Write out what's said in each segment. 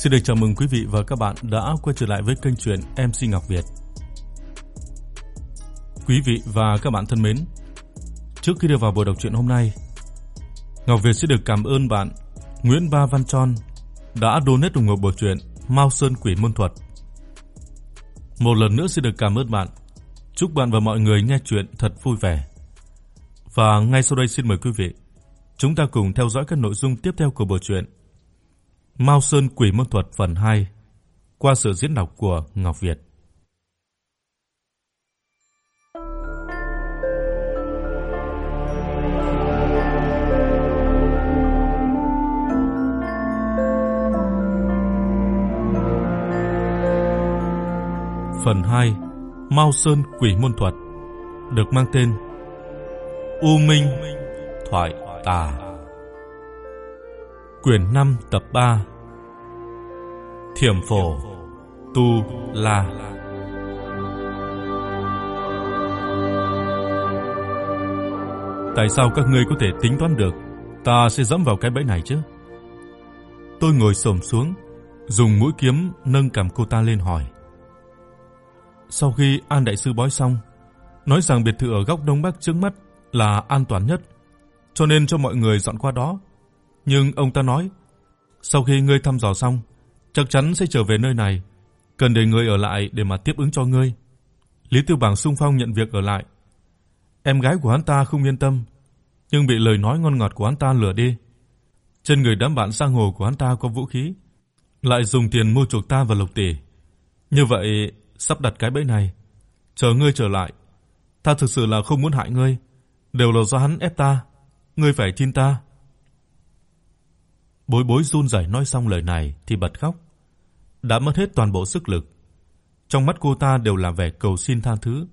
Xin được chào mừng quý vị và các bạn đã quay trở lại với kênh truyện MC Ngọc Việt. Quý vị và các bạn thân mến, trước khi đưa vào buổi đọc truyện hôm nay, Ngọc Việt sẽ được cảm ơn bạn Nguyễn Ba Văn Tròn đã donate ủng hộ bộ truyện Mao Sơn Quỷ Môn Thuật. Một lần nữa xin được cảm ơn bạn. Chúc bạn và mọi người nghe truyện thật vui vẻ. Và ngay sau đây xin mời quý vị, chúng ta cùng theo dõi các nội dung tiếp theo của bộ truyện Mao Sơn Quỷ Môn Thuật phần 2 qua sự diễn đọc của Ngọc Việt. Phần 2 Mao Sơn Quỷ Môn Thuật, được mang tên U Minh Thoại Tà Quyển 5 tập 3 Thiểm phổ Tu La Tại sao các ngươi có thể tính toán được ta sẽ dẫm vào cái bẫy này chứ? Tôi ngồi xổm xuống, dùng mũi kiếm nâng cằm cô ta lên hỏi. Sau khi An đại sư bói xong, nói rằng biệt thự ở góc đông bắc trước mắt là an toàn nhất, cho nên cho mọi người dọn qua đó. Nhưng ông ta nói, sau khi ngươi thăm dò xong, chắc chắn sẽ trở về nơi này, cần để ngươi ở lại để mà tiếp ứng cho ngươi. Lý Tư Bảng xung phong nhận việc ở lại. Em gái của hắn ta không yên tâm, nhưng bị lời nói ngon ngọt của hắn ta lừa đi. Trên người đám bạn sang hồ của hắn ta có vũ khí, lại dùng tiền mua chuộc ta và Lục tỷ. Như vậy, sắp đặt cái bẫy này, chờ ngươi trở lại. Ta thực sự là không muốn hại ngươi, đều là do hắn ép ta, ngươi phải tin ta. Bối Bối run rẩy nói xong lời này thì bật khóc, đã mất hết toàn bộ sức lực. Trong mắt cô ta đều là vẻ cầu xin tha thứ.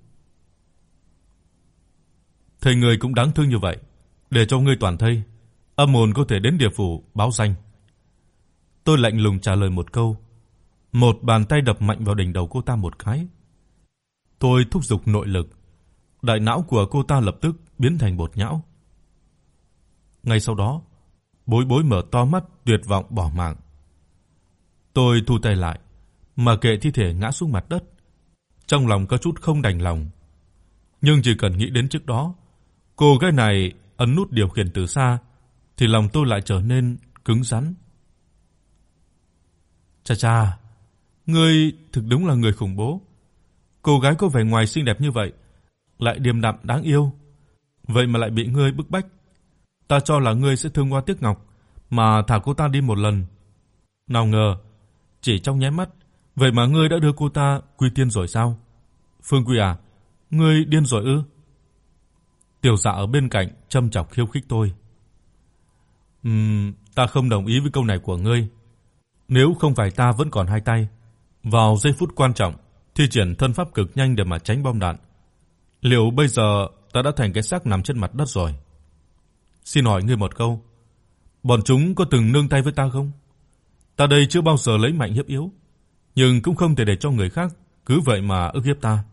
Thầy người cũng đáng thương như vậy, để cho ngươi toàn thây, âm hồn có thể đến địa phủ báo danh. Tôi lạnh lùng trả lời một câu, một bàn tay đập mạnh vào đỉnh đầu cô ta một cái. Tôi thúc giục nội lực, đại não của cô ta lập tức biến thành bột nhão. Ngay sau đó, Bối Bối mở to mắt tuyệt vọng bỏ mạng. Tôi thu tay lại, mà kệ thi thể ngã xuống mặt đất. Trong lòng có chút không đành lòng. Nhưng chỉ cần nghĩ đến trước đó, cô gái này ấn nút điều khiển từ xa thì lòng tôi lại trở nên cứng rắn. Cha cha, ngươi thực đúng là người khủng bố. Cô gái có vẻ ngoài xinh đẹp như vậy, lại điềm đạm đáng yêu, vậy mà lại bị ngươi bức bách. Ta cho là ngươi sẽ thương Hoa Tiếc Ngọc mà thả cô ta đi một lần. Nào ngờ, chỉ trong nháy mắt, vậy mà ngươi đã đưa cô ta quy tiên rồi sao? Phương Quy à, ngươi điên rồi ư? Tiểu Dạ ở bên cạnh châm chọc khiêu khích tôi. Ừm, ta không đồng ý với câu này của ngươi. Nếu không phải ta vẫn còn hai tay, vào giây phút quan trọng thi triển thân pháp cực nhanh để mà tránh bom đạn, liệu bây giờ ta đã thành cái xác nằm trên mặt đất rồi? Xin hỏi ngươi một câu, bọn chúng có từng nương tay với ta không? Ta đây chưa bao giờ lấy mạnh hiếp yếu, nhưng cũng không thể để cho người khác cứ vậy mà ức hiếp ta.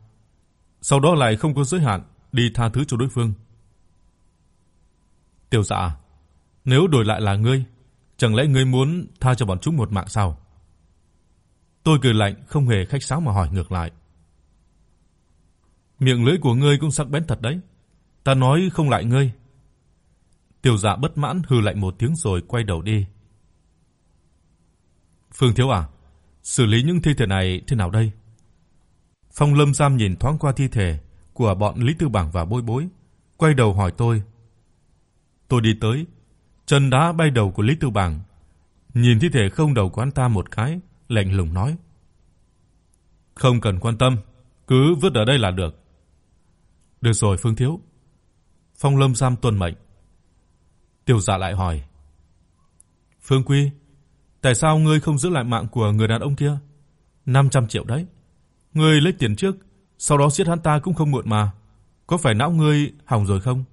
Sau đó lại không có giới hạn đi tha thứ cho đối phương. Tiểu Dạ, nếu đổi lại là ngươi, chẳng lẽ ngươi muốn tha cho bọn chúng một mạng sao? Tôi cười lạnh không hề khách sáo mà hỏi ngược lại. Miệng lưỡi của ngươi cũng sắc bén thật đấy. Ta nói không lại ngươi. Tiểu Dạ bất mãn hừ lạnh một tiếng rồi quay đầu đi. Phương thiếu à, xử lý những thi thể này thế nào đây? Phong Lâm Giam nhìn thoáng qua thi thể của bọn Lý Tư Bảng và Bối Bối, quay đầu hỏi tôi. Tôi đi tới, chân đá bay đầu của Lý Tư Bảng, nhìn thi thể không đầu của anh ta một cái, lạnh lùng nói: "Không cần quan tâm, cứ vứt ở đây là được." "Được rồi Phương thiếu." Phong Lâm Giam tuân mệnh. Tiểu Dạ lại hỏi: "Phương Quy, tại sao ngươi không giữ lại mạng của người đàn ông kia? 500 triệu đấy. Ngươi lấy tiền trước, sau đó giết hắn ta cũng không muộn mà. Có phải não ngươi hỏng rồi không?"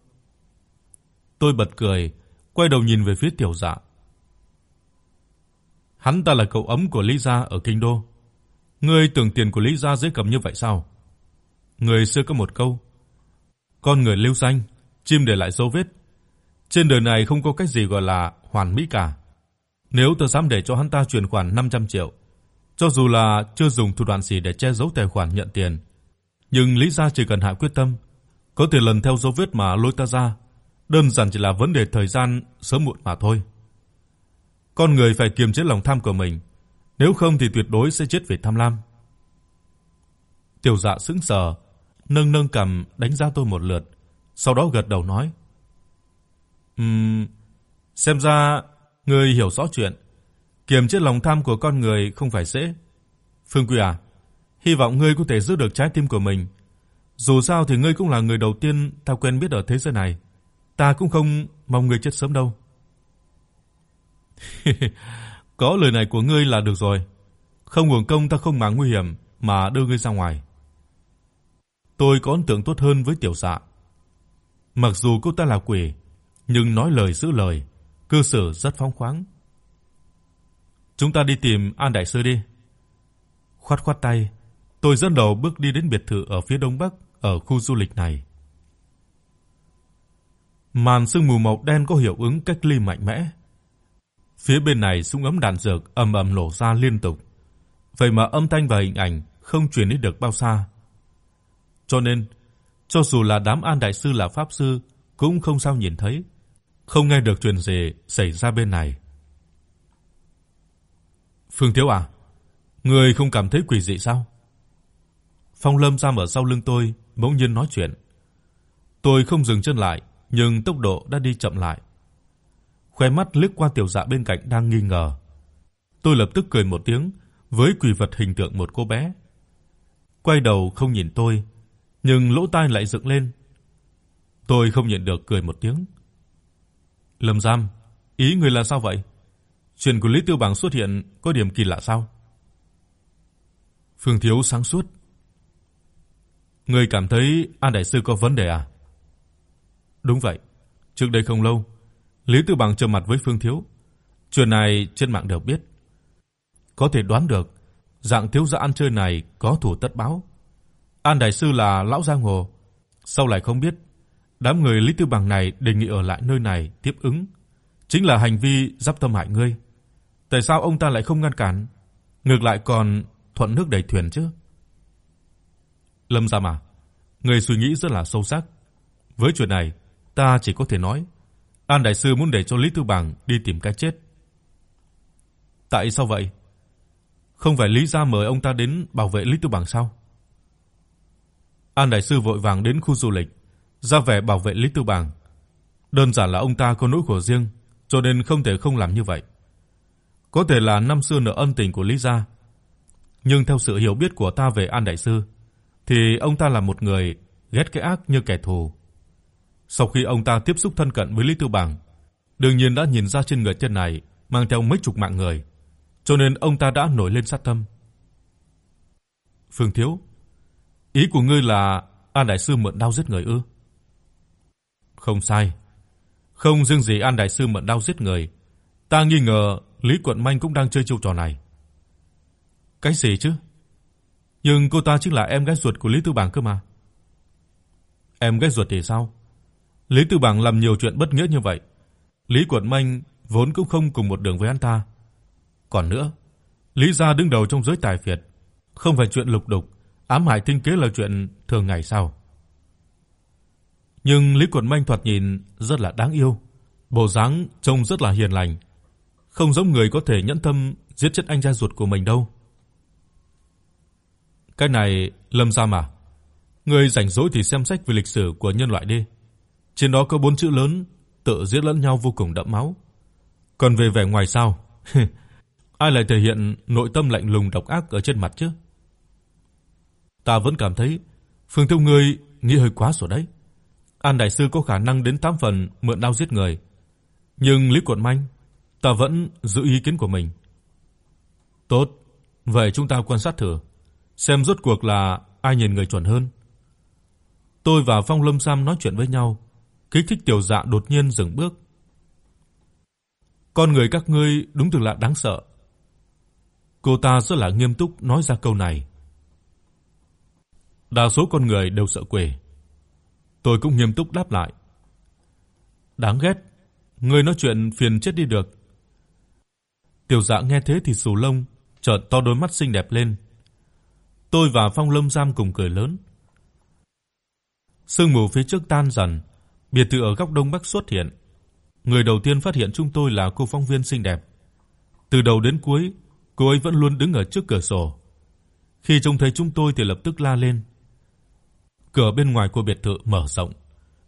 Tôi bật cười, quay đầu nhìn về phía Tiểu Dạ. Hắn ta là cậu ấm của Lý gia ở kinh đô. Ngươi tưởng tiền của Lý gia dễ cầm như vậy sao? Người xưa có một câu: Con người lưu danh, chim để lại dấu vết. Trên đời này không có cách gì gọi là hoàn mỹ cả. Nếu tôi dám để cho hắn ta chuyển khoản 500 triệu, cho dù là chưa dùng thủ đoạn gì để che giấu tài khoản nhận tiền, nhưng Lý gia chỉ cần hạ quyết tâm, có thể lần theo dấu vết mà lôi ta ra, đơn giản chỉ là vấn đề thời gian sớm muộn mà thôi. Con người phải kiềm chế lòng tham của mình, nếu không thì tuyệt đối sẽ chết vì tham lam. Tiểu Dạ sững sờ, nâng nâng cằm đánh giá tôi một lượt, sau đó gật đầu nói: "Ừm, xem ra ngươi hiểu rõ chuyện, kiềm chế lòng tham của con người không phải dễ. Phương Quy à, hy vọng ngươi có thể giữ được trái tim của mình. Dù sao thì ngươi cũng là người đầu tiên ta quen biết ở thế giới này, ta cũng không mong ngươi chết sớm đâu." Có lời này của ngươi là được rồi. Không uổng công ta không màng nguy hiểm mà đưa ngươi ra ngoài. Tôi có ấn tượng tốt hơn với Tiểu Dạ. Mặc dù cô ta là quỷ, nhưng nói lời giữ lời, cư xử rất phóng khoáng. Chúng ta đi tìm An đại sư đi. Khoát khoát tay, tôi dẫn đầu bước đi đến biệt thự ở phía đông bắc ở khu du lịch này. Màn sương mù màu đen có hiệu ứng cách ly mạnh mẽ. Phía bên này súng ấm đạn dược ầm ầm nổ ra liên tục. Vậy mà âm thanh và hình ảnh không truyền đi được bao xa. Cho nên, cho dù là đám An đại sư là pháp sư cũng không sao nhìn thấy, không nghe được chuyện gì xảy ra bên này. Phương Thiếu à, người không cảm thấy quỷ dị sao? Phong Lâm ra ở sau lưng tôi, bỗng nhiên nói chuyện. Tôi không dừng chân lại, nhưng tốc độ đã đi chậm lại. Khóe mắt liếc qua tiểu dạ bên cạnh đang nghi ngờ. Tôi lập tức cười một tiếng với quỷ vật hình tượng một cô bé. Quay đầu không nhìn tôi, nhưng lỗ tai lại dựng lên. Tôi không nhịn được cười một tiếng. Lâm Giam, ý người là sao vậy? Chuyện của Lý Tiêu Bằng xuất hiện có điểm kỳ lạ sao? Phương Thiếu sáng suốt. Người cảm thấy An đại sư có vấn đề à? Đúng vậy, trước đây không lâu, Lý tiêu Bằng trầm mặt với Phương Thiếu. Chuyện này trên mạng đều biết. Có thể đoán được, dạng thiếu gia ăn chơi này có thủ tất báo. An đại sư là lão giang hồ, sau lại không biết đám người Lý Tư Bằng này đề nghị ở lại nơi này tiếp ứng, chính là hành vi giáp tâm hại ngươi. Tại sao ông ta lại không ngăn cản, ngược lại còn thuận nước đẩy thuyền chứ? Lâm Gia mà, người suy nghĩ rất là sâu sắc. Với chuyện này, ta chỉ có thể nói, An đại sư muốn để cho Lý Tư Bằng đi tìm cái chết. Tại sao vậy? Không phải Lý gia mời ông ta đến bảo vệ Lý Tư Bằng sao? An đại sư vội vàng đến khu du lịch, ra vẻ bảo vệ Lý Tư Bằng. Đơn giản là ông ta có nỗi khổ riêng, cho nên không thể không làm như vậy. Có thể là năm xưa nợ ân tình của Lý gia, nhưng theo sự hiểu biết của ta về An đại sư, thì ông ta là một người ghét cái ác như kẻ thù. Sau khi ông ta tiếp xúc thân cận với Lý Tư Bằng, đương nhiên đã nhìn ra trên người tên này mang theo mấy chục mạng người, cho nên ông ta đã nổi lên sát tâm. Phương Thiếu, ý của ngươi là An đại sư mượn đao giết người ư? Không sai. Không riêng gì An đại sư mượn đao giết người, ta nghi ngờ Lý Quận Minh cũng đang chơi chiêu trò này. Cái gì chứ? Nhưng cô ta chính là em gái ruột của Lý Tư bảng cơ mà. Em gái ruột thì sao? Lý Tư bảng làm nhiều chuyện bất nghĩa như vậy, Lý Quận Minh vốn cũng không cùng một đường với hắn ta. Còn nữa, Lý gia đứng đầu trong giới tài phiệt, không phải chuyện lục đục, ám hại tinh kế là chuyện thường ngày sao? Nhưng Lý Quần Minh thoạt nhìn rất là đáng yêu, bộ dáng trông rất là hiền lành, không giống người có thể nhẫn tâm giết chết anh trai ruột của mình đâu. Cái này Lâm Gia mà, người rảnh rỗi thì xem sách về lịch sử của nhân loại đi. Trên đó có bốn chữ lớn tự giết lẫn nhau vô cùng đẫm máu. Còn về vẻ ngoài sao? Ai lại thể hiện nội tâm lạnh lùng độc ác ở trên mặt chứ? Ta vẫn cảm thấy Phương Thiếu ngươi nghĩ hơi quá rồi đấy. An đại sư có khả năng đến 8 phần mượn đao giết người. Nhưng Lý Quận Minh, ta vẫn giữ ý kiến của mình. Tốt, vậy chúng ta quan sát thử, xem rốt cuộc là ai nhìn người chuẩn hơn. Tôi và Phong Lâm Sam nói chuyện với nhau, kích thích tiểu dạ đột nhiên dừng bước. Con người các ngươi đúng thực là đáng sợ. Cô ta rất là nghiêm túc nói ra câu này. Đa số con người đều sợ quỷ. Tôi cũng nghiêm túc đáp lại. Đáng ghét, ngươi nói chuyện phiền chết đi được. Tiểu Dạ nghe thế thì sù lông, chợt to đôi mắt xinh đẹp lên. Tôi và Phong Lâm Giam cùng cười lớn. Sương mù phía trước tan dần, biệt thự ở góc đông bắc xuất hiện. Người đầu tiên phát hiện chúng tôi là cô phóng viên xinh đẹp. Từ đầu đến cuối, cô ấy vẫn luôn đứng ở trước cửa sổ. Khi trông thấy chúng tôi thì lập tức la lên. Cửa bên ngoài của biệt thự mở rộng,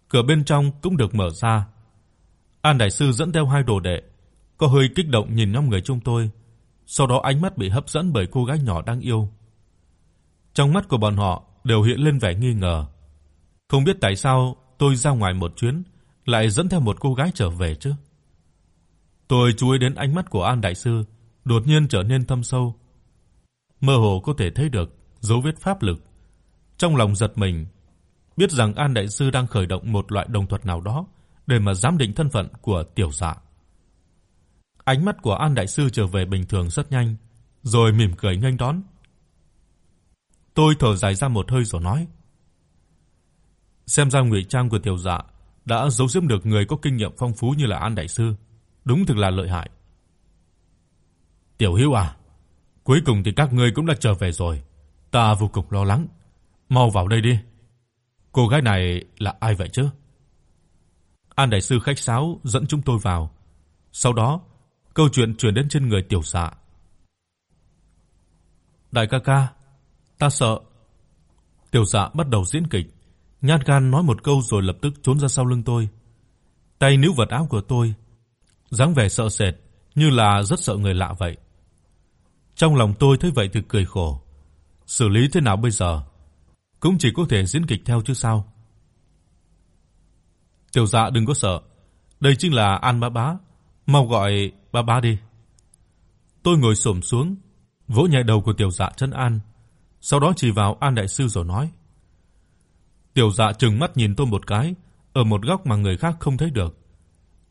cửa bên trong cũng được mở ra. An đại sư dẫn theo hai đồ đệ, có hơi kích động nhìn nhóm người chúng tôi, sau đó ánh mắt bị hấp dẫn bởi cô gái nhỏ đang yêu. Trong mắt của bọn họ đều hiện lên vẻ nghi ngờ. Không biết tại sao tôi ra ngoài một chuyến lại dẫn theo một cô gái trở về chứ? Tôi chú ý đến ánh mắt của An đại sư, đột nhiên trở nên thâm sâu. Mơ hồ có thể thấy được dấu vết pháp lực. Trong lòng giật mình, biết rằng An đại sư đang khởi động một loại đồng thuật nào đó để mà giám định thân phận của tiểu dạ. Ánh mắt của An đại sư trở về bình thường rất nhanh, rồi mỉm cười nghênh đón. Tôi thở dài ra một hơi rồi nói: Xem ra ngụy trang của tiểu dạ đã giấu giếm được người có kinh nghiệm phong phú như là An đại sư, đúng thực là lợi hại. Tiểu Hữu à, cuối cùng thì các ngươi cũng đã trở về rồi, ta vô cùng lo lắng. Mau vào đây đi. Cô gái này là ai vậy chứ? An đại sư khách sáo dẫn chúng tôi vào. Sau đó, câu chuyện truyền đến trên người tiểu xạ. Đại ca ca, ta sợ. Tiểu xạ bắt đầu diễn kịch, nhát gan nói một câu rồi lập tức trốn ra sau lưng tôi. Tay níu vật áo của tôi, dáng vẻ sợ sệt như là rất sợ người lạ vậy. Trong lòng tôi thấy vậy thì cười khổ. Xử lý thế nào bây giờ? Cũng chỉ có thể diễn kịch theo chứ sao. Tiểu Dạ đừng có sợ, đây chính là An Bá Bá, mau gọi Bá Bá đi. Tôi ngồi xổm xuống, vỗ nhẹ đầu của Tiểu Dạ trấn an, sau đó chỉ vào An đại sư rồi nói: Tiểu Dạ trừng mắt nhìn tôi một cái, ở một góc mà người khác không thấy được.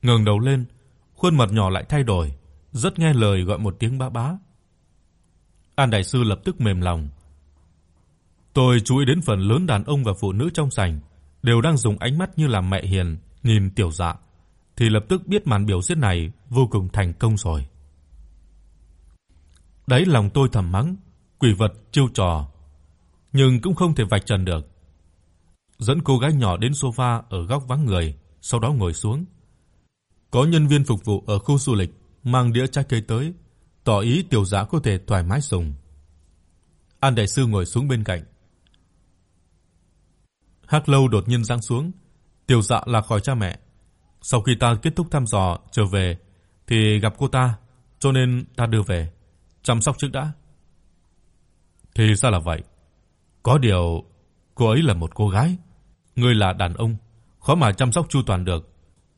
Ngẩng đầu lên, khuôn mặt nhỏ lại thay đổi, rất nghe lời gọi một tiếng bá bá. An đại sư lập tức mềm lòng. Tôi chú ý đến phần lớn đàn ông và phụ nữ trong sảnh đều đang dùng ánh mắt như là mẹ hiền nhìn tiểu dạ, thì lập tức biết màn biểu diễn này vô cùng thành công rồi. Đấy lòng tôi thầm mắng, quỷ vật chiêu trò, nhưng cũng không thể vạch trần được. Dẫn cô gái nhỏ đến sofa ở góc vắng người, sau đó ngồi xuống. Có nhân viên phục vụ ở khu du lịch mang đĩa trái cây tới, tỏ ý tiểu dạ có thể thoải mái dùng. An đại sư ngồi xuống bên cạnh. Hắc Lâu đột nhiên giáng xuống, tiểu dạ là khỏi cha mẹ. Sau khi ta kết thúc thăm dò trở về thì gặp cô ta, cho nên ta đưa về, chăm sóc trước đã. Thì ra là vậy. Có điều cô ấy là một cô gái, ngươi là đàn ông, khó mà chăm sóc chu toàn được,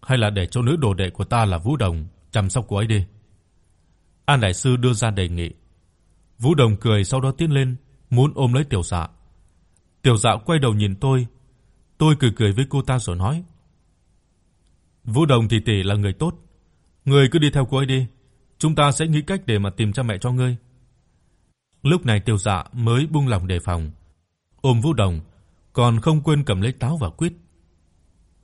hay là để cho nữ đồ đệ của ta là Vũ Đồng chăm sóc cô ấy đi. An đại sư đưa ra đề nghị. Vũ Đồng cười sau đó tiến lên, muốn ôm lấy Tiểu Dạ. Tiểu Dạ quay đầu nhìn tôi, tôi cười cười với cô ta rồi nói: "Vũ Đồng tỷ tỷ là người tốt, ngươi cứ đi theo cô ấy đi, chúng ta sẽ nghĩ cách để mà tìm cha mẹ cho ngươi." Lúc này Tiểu Dạ mới buông lòng đề phòng, ôm Vũ Đồng, còn không quên cầm lấy táo và quýt.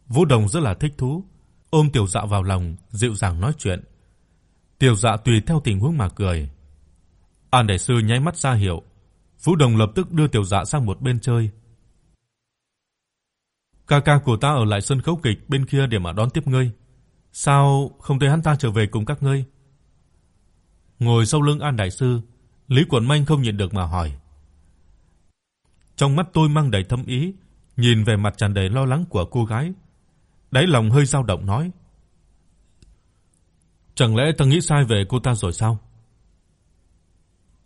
Vũ Đồng rất là thích thú, ôm Tiểu Dạ vào lòng, dịu dàng nói chuyện. Tiểu Dạ tùy theo tình huống mà cười. An đại sư nháy mắt ra hiệu, Vũ Đồng lập tức đưa Tiểu Dạ sang một bên chơi. Ca ca của ta ở lại sân khấu kịch bên kia để mà đón tiếp ngươi. Sao không thấy hắn ta trở về cùng các ngươi? Ngồi sau lưng An đại sư, Lý Quẩn Minh không nhịn được mà hỏi. Trong mắt tôi mang đầy thâm ý, nhìn về mặt tràn đầy lo lắng của cô gái, đáy lòng hơi dao động nói: Chẳng lẽ ta nghĩ sai về cô ta rồi sao?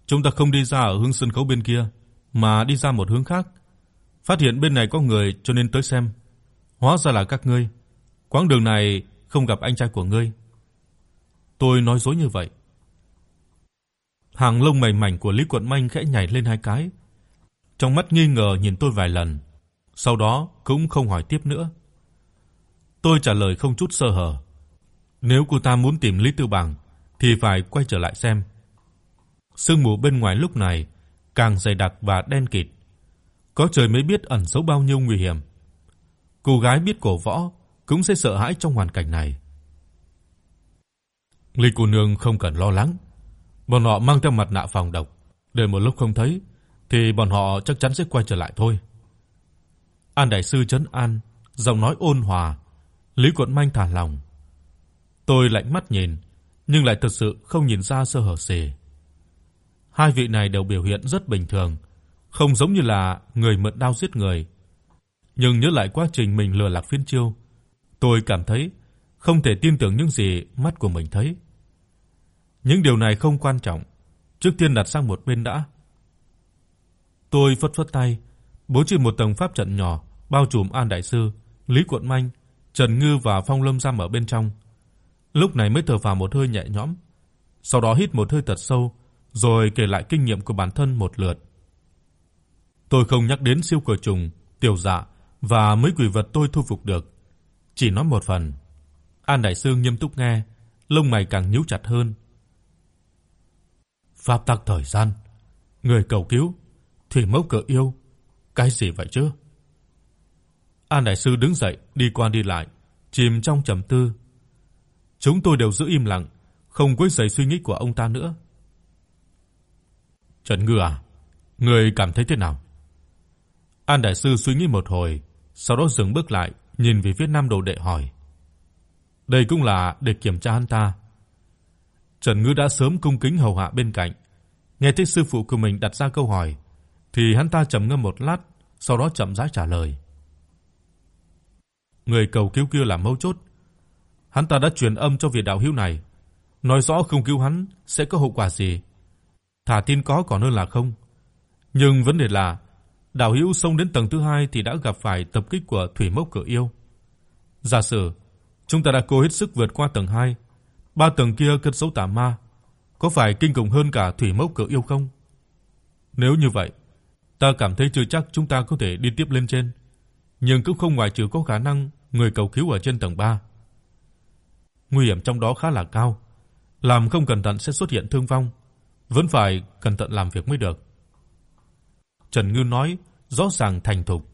Chúng ta không đi ra ở hướng sân khấu bên kia, mà đi ra một hướng khác. Phát hiện bên này có người cho nên tới xem. Hóa ra là các ngươi. Quãng đường này không gặp anh trai của ngươi. Tôi nói dối như vậy. Hàng lông mày mảnh của Lý Quận Minh khẽ nhảy lên hai cái. Trong mắt nghi ngờ nhìn tôi vài lần, sau đó cũng không hỏi tiếp nữa. Tôi trả lời không chút sơ hở. Nếu cô ta muốn tìm Lý Tư Bằng thì phải quay trở lại xem. Sương mù bên ngoài lúc này càng dày đặc và đen kịt. Có trời mới biết ẩn giấu bao nhiêu nguy hiểm. Cô gái biết cổ võ cũng sẽ sợ hãi trong hoàn cảnh này. Lý cô nương không cần lo lắng, Bọn họ mang theo mặt nạ phòng độc, đợi một lúc không thấy thì bọn họ chắc chắn sẽ quay trở lại thôi. An đại sư trấn an, giọng nói ôn hòa, Lý Quận Minh thả lòng. Tôi lạnh mắt nhìn, nhưng lại thật sự không nhìn ra sơ hở gì. Hai vị này đều biểu hiện rất bình thường, không giống như là người mượn đao giết người. Nhưng nhớ lại quá trình mình lừa lạc phiên chiêu, tôi cảm thấy không thể tin tưởng những gì mắt của mình thấy. Những điều này không quan trọng, trước tiên đặt sang một bên đã. Tôi phất phất tay, bố trí một tầng pháp trận nhỏ bao trùm An đại sư, Lý Quận Minh, Trần Ngư và Phong Lâm Giang ở bên trong. Lúc này mới thở phào một hơi nhẹ nhõm, sau đó hít một hơi thật sâu, rồi kể lại kinh nghiệm của bản thân một lượt. Tôi không nhắc đến siêu cờ trùng, tiểu dạ và mấy quỷ vật tôi thu phục được, chỉ nói một phần. An đại sư nghiêm túc nghe, lông mày càng nhíu chặt hơn. Pháp tắc thời gian, người cầu cứu, thủy mẫu cờ yêu, cái gì vậy chứ? An đại sư đứng dậy, đi qua đi lại, chìm trong trầm tư. Chúng tôi đều giữ im lặng, không quấy rầy suy nghĩ của ông ta nữa. Trần Ngư à, ngươi cảm thấy thế nào? An đại sư suy nghĩ một hồi, sau đó dừng bước lại, nhìn về phía Nam Đồ đệ hỏi. Đây cũng là để kiểm tra hắn ta. Trần Ngư đã sớm cung kính hầu hạ bên cạnh, nghe thấy sư phụ của mình đặt ra câu hỏi, thì hắn ta trầm ngâm một lát, sau đó chậm rãi trả lời. Người cầu cứu kia là mấu chốt. Hắn ta đã truyền âm cho vị đạo hữu này, nói rõ không cứu hắn sẽ có hậu quả gì. Thả tin có còn hơn là không. Nhưng vấn đề là đào hữu xông đến tầng thứ hai thì đã gặp phải tập kích của thủy mốc cử yêu. Giả sử chúng ta đã cố hết sức vượt qua tầng 2, ba tầng kia cất dấu tà ma, có phải kinh khủng hơn cả thủy mốc cử yêu không? Nếu như vậy, ta cảm thấy chưa chắc chúng ta có thể đi tiếp lên trên, nhưng cũng không ngoại trừ có khả năng người cầu cứu ở trên tầng 3. Nguy hiểm trong đó khá là cao, làm không cẩn thận sẽ xuất hiện thương vong, vẫn phải cẩn thận làm việc mới được. Trần Ngư nói rõ ràng thành thục,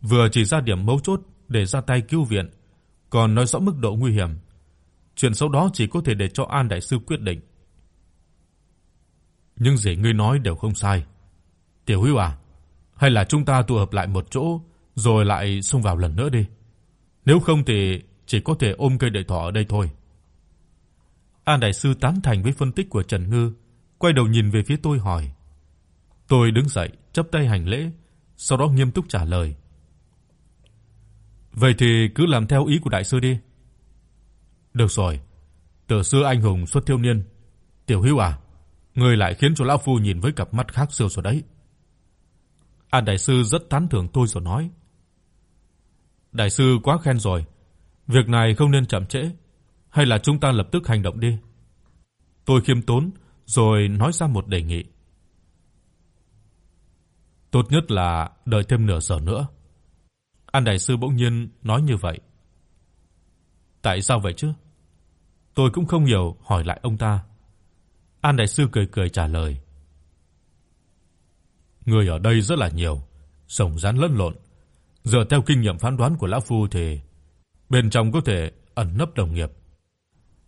vừa chỉ ra điểm mấu chốt để ra tay cứu viện, còn nói rõ mức độ nguy hiểm. Chuyện sau đó chỉ có thể để cho An đại sư quyết định. Nhưng gì ngươi nói đều không sai. Tiểu Hữu à, hay là chúng ta tụ hợp lại một chỗ rồi lại xông vào lần nữa đi. Nếu không thì chỉ có thể ôm cây đại thọ ở đây thôi. An đại sư tán thành với phân tích của Trần Ngư, quay đầu nhìn về phía tôi hỏi. Tôi đứng dậy, chắp tay hành lễ, sau đó nghiêm túc trả lời. Vậy thì cứ làm theo ý của đại sư đi. Được rồi. Từ xưa anh hùng xuất thiếu niên, Tiểu Hữu à, ngươi lại khiến cho lão phu nhìn với cặp mắt khác xưa rồi đấy. An đại sư rất tán thưởng tôi rồi nói: Đại sư quá khen rồi, việc này không nên chậm trễ, hay là chúng ta lập tức hành động đi. Tôi khiêm tốn rồi nói ra một đề nghị. Tốt nhất là đợi thêm nửa giờ nữa. An đại sư bỗng nhiên nói như vậy. Tại sao vậy chứ? Tôi cũng không hiểu hỏi lại ông ta. An đại sư cười cười trả lời. Người ở đây rất là nhiều, rồng rắn lẫn lộn, dựa theo kinh nghiệm phán đoán của lão phu thì bên trong có thể ẩn nấp đồng nghiệp.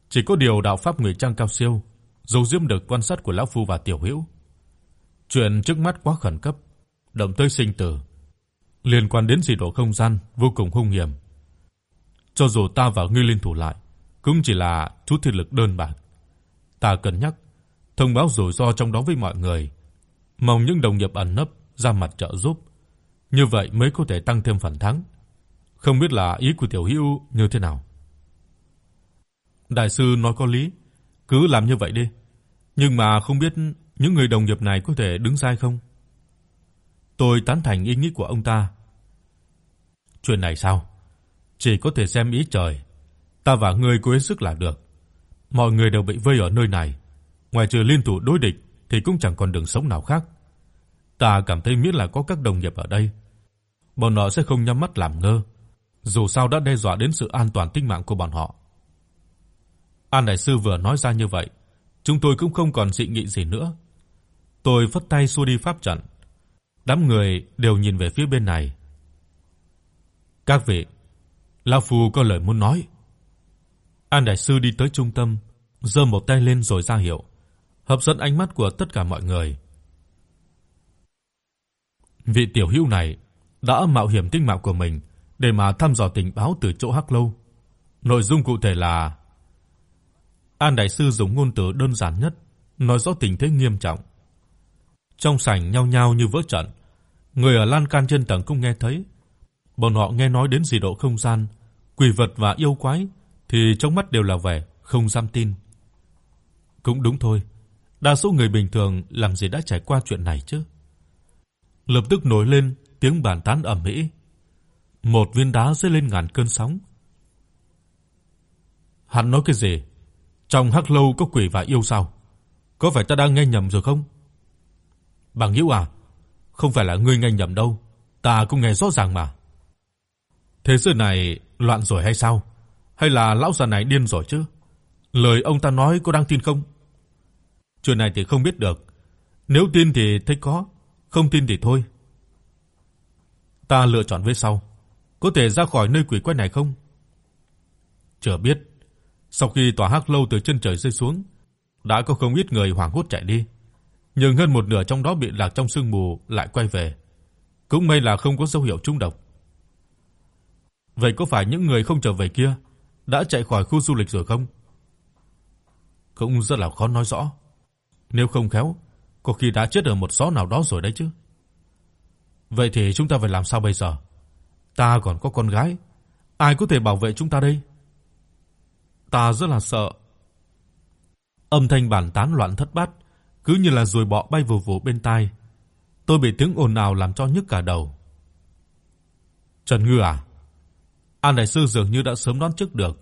Chỉ có điều đạo pháp người trang cao siêu, dấu giếm được quan sát của lão phu và tiểu hữu. Chuyện trước mắt quá khẩn cấp, động tới sinh tử, liên quan đến dị độ không gian vô cùng hung hiểm. Cho dù ta và ngươi liên thủ lại, cũng chỉ là chút thực lực đơn bạc. Ta cân nhắc thông báo rủi ro trong đó với mọi người, mong những đồng nghiệp ẩn nấp ra mặt trợ giúp, như vậy mới có thể tăng thêm phần thắng. Không biết là ý của tiểu Hữu như thế nào. Đại sư nói có lý, cứ làm như vậy đi. Nhưng mà không biết những người đồng nghiệp này có thể đứng sai không? Tôi tán thành ý nghĩ của ông ta. Chuyện này sao? Chỉ có thể xem ý trời. Ta và ngươi cố hết sức là được. Mọi người đều bị vây ở nơi này, ngoài trừ liên thủ đối địch thì cũng chẳng còn đường sống nào khác. Ta cảm thấy miễn là có các đồng nghiệp ở đây, bọn họ sẽ không nhắm mắt làm ngơ, dù sao đã đe dọa đến sự an toàn tính mạng của bọn họ. An đại sư vừa nói ra như vậy, chúng tôi cũng không còn dị nghị gì nữa. Tôi phất tay xua đi pháp trận. Đám người đều nhìn về phía bên này. Các vị, lão phu có lời muốn nói. An đại sư đi tới trung tâm, giơ một tay lên rồi ra hiệu. hấp dẫn ánh mắt của tất cả mọi người. Vị tiểu hữu này đã mạo hiểm tính mạng của mình để mà thăm dò tình báo từ chỗ Hắc Lâu. Nội dung cụ thể là An đại sư dùng ngôn từ đơn giản nhất, nói rõ tình thế nghiêm trọng. Trong sảnh nhao nhao như vỡ trận, người ở lan can trên tầng cũng nghe thấy. Bọn họ nghe nói đến dị độ không gian, quỷ vật và yêu quái thì trong mắt đều là vẻ không dám tin. Cũng đúng thôi, đa số người bình thường làm gì đã trải qua chuyện này chứ. Lập tức nổi lên tiếng bàn tán ầm ĩ. Một viên đá rơi lên ngàn cơn sóng. Hắn nói cái gì? Trong Hắc lâu có quỷ và yêu sao? Có phải ta đang nghe nhầm rồi không? Bằng hữu à, không phải là ngươi nghe nhầm đâu, ta cũng nghe rõ ràng mà. Thế sự này loạn rồi hay sao? Hay là lão già này điên rồi chứ? Lời ông ta nói có đang tin không? Chuyện này thì không biết được. Nếu tin thì thấy có, không tin thì thôi. Ta lựa chọn về sau, có thể ra khỏi nơi quỷ quái này không? Chưa biết. Sau khi tòa hắc lâu từ trên trời rơi xuống, đã có không ít người hoảng hốt chạy đi, nhưng hơn một nửa trong đó bị lạc trong sương mù lại quay về. Cũng may là không có dấu hiệu trúng độc. Vậy có phải những người không trở về kia đã chạy khỏi khu du lịch rồi không? Cũng rất là khó nói rõ. Nếu không khéo, có khi đã chết ở một xó nào đó rồi đấy chứ. Vậy thì chúng ta phải làm sao bây giờ? Ta còn có con gái, ai có thể bảo vệ chúng ta đây? Ta rất là sợ. Âm thanh bàn tán loạn thất bát, cứ như là ruồi bọ bay vù vù bên tai. Tôi bị tiếng ồn ào làm cho nhức cả đầu. Trần Ngư à? An đại sư dường như đã sớm đoán trước được,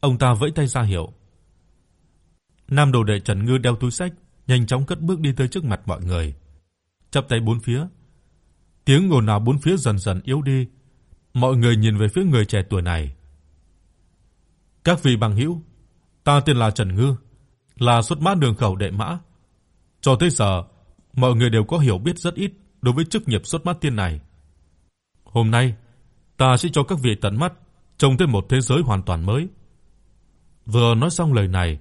ông ta vẫy tay ra hiệu. Nam đồ đệ Trần Ngư đeo túi xách, nhanh chóng cất bước đi tới trước mặt mọi người, chắp tay bốn phía. Tiếng ồn ào bốn phía dần dần yếu đi, mọi người nhìn về phía người trẻ tuổi này. Các vị bằng hữu, ta tên là Trần Ngư, là xuất mã đường khẩu đệ mã. Cho tới giờ, mọi người đều có hiểu biết rất ít đối với chức nghiệp xuất mắt tiên này. Hôm nay, ta sẽ cho các vị tận mắt trông thấy một thế giới hoàn toàn mới. Vừa nói xong lời này,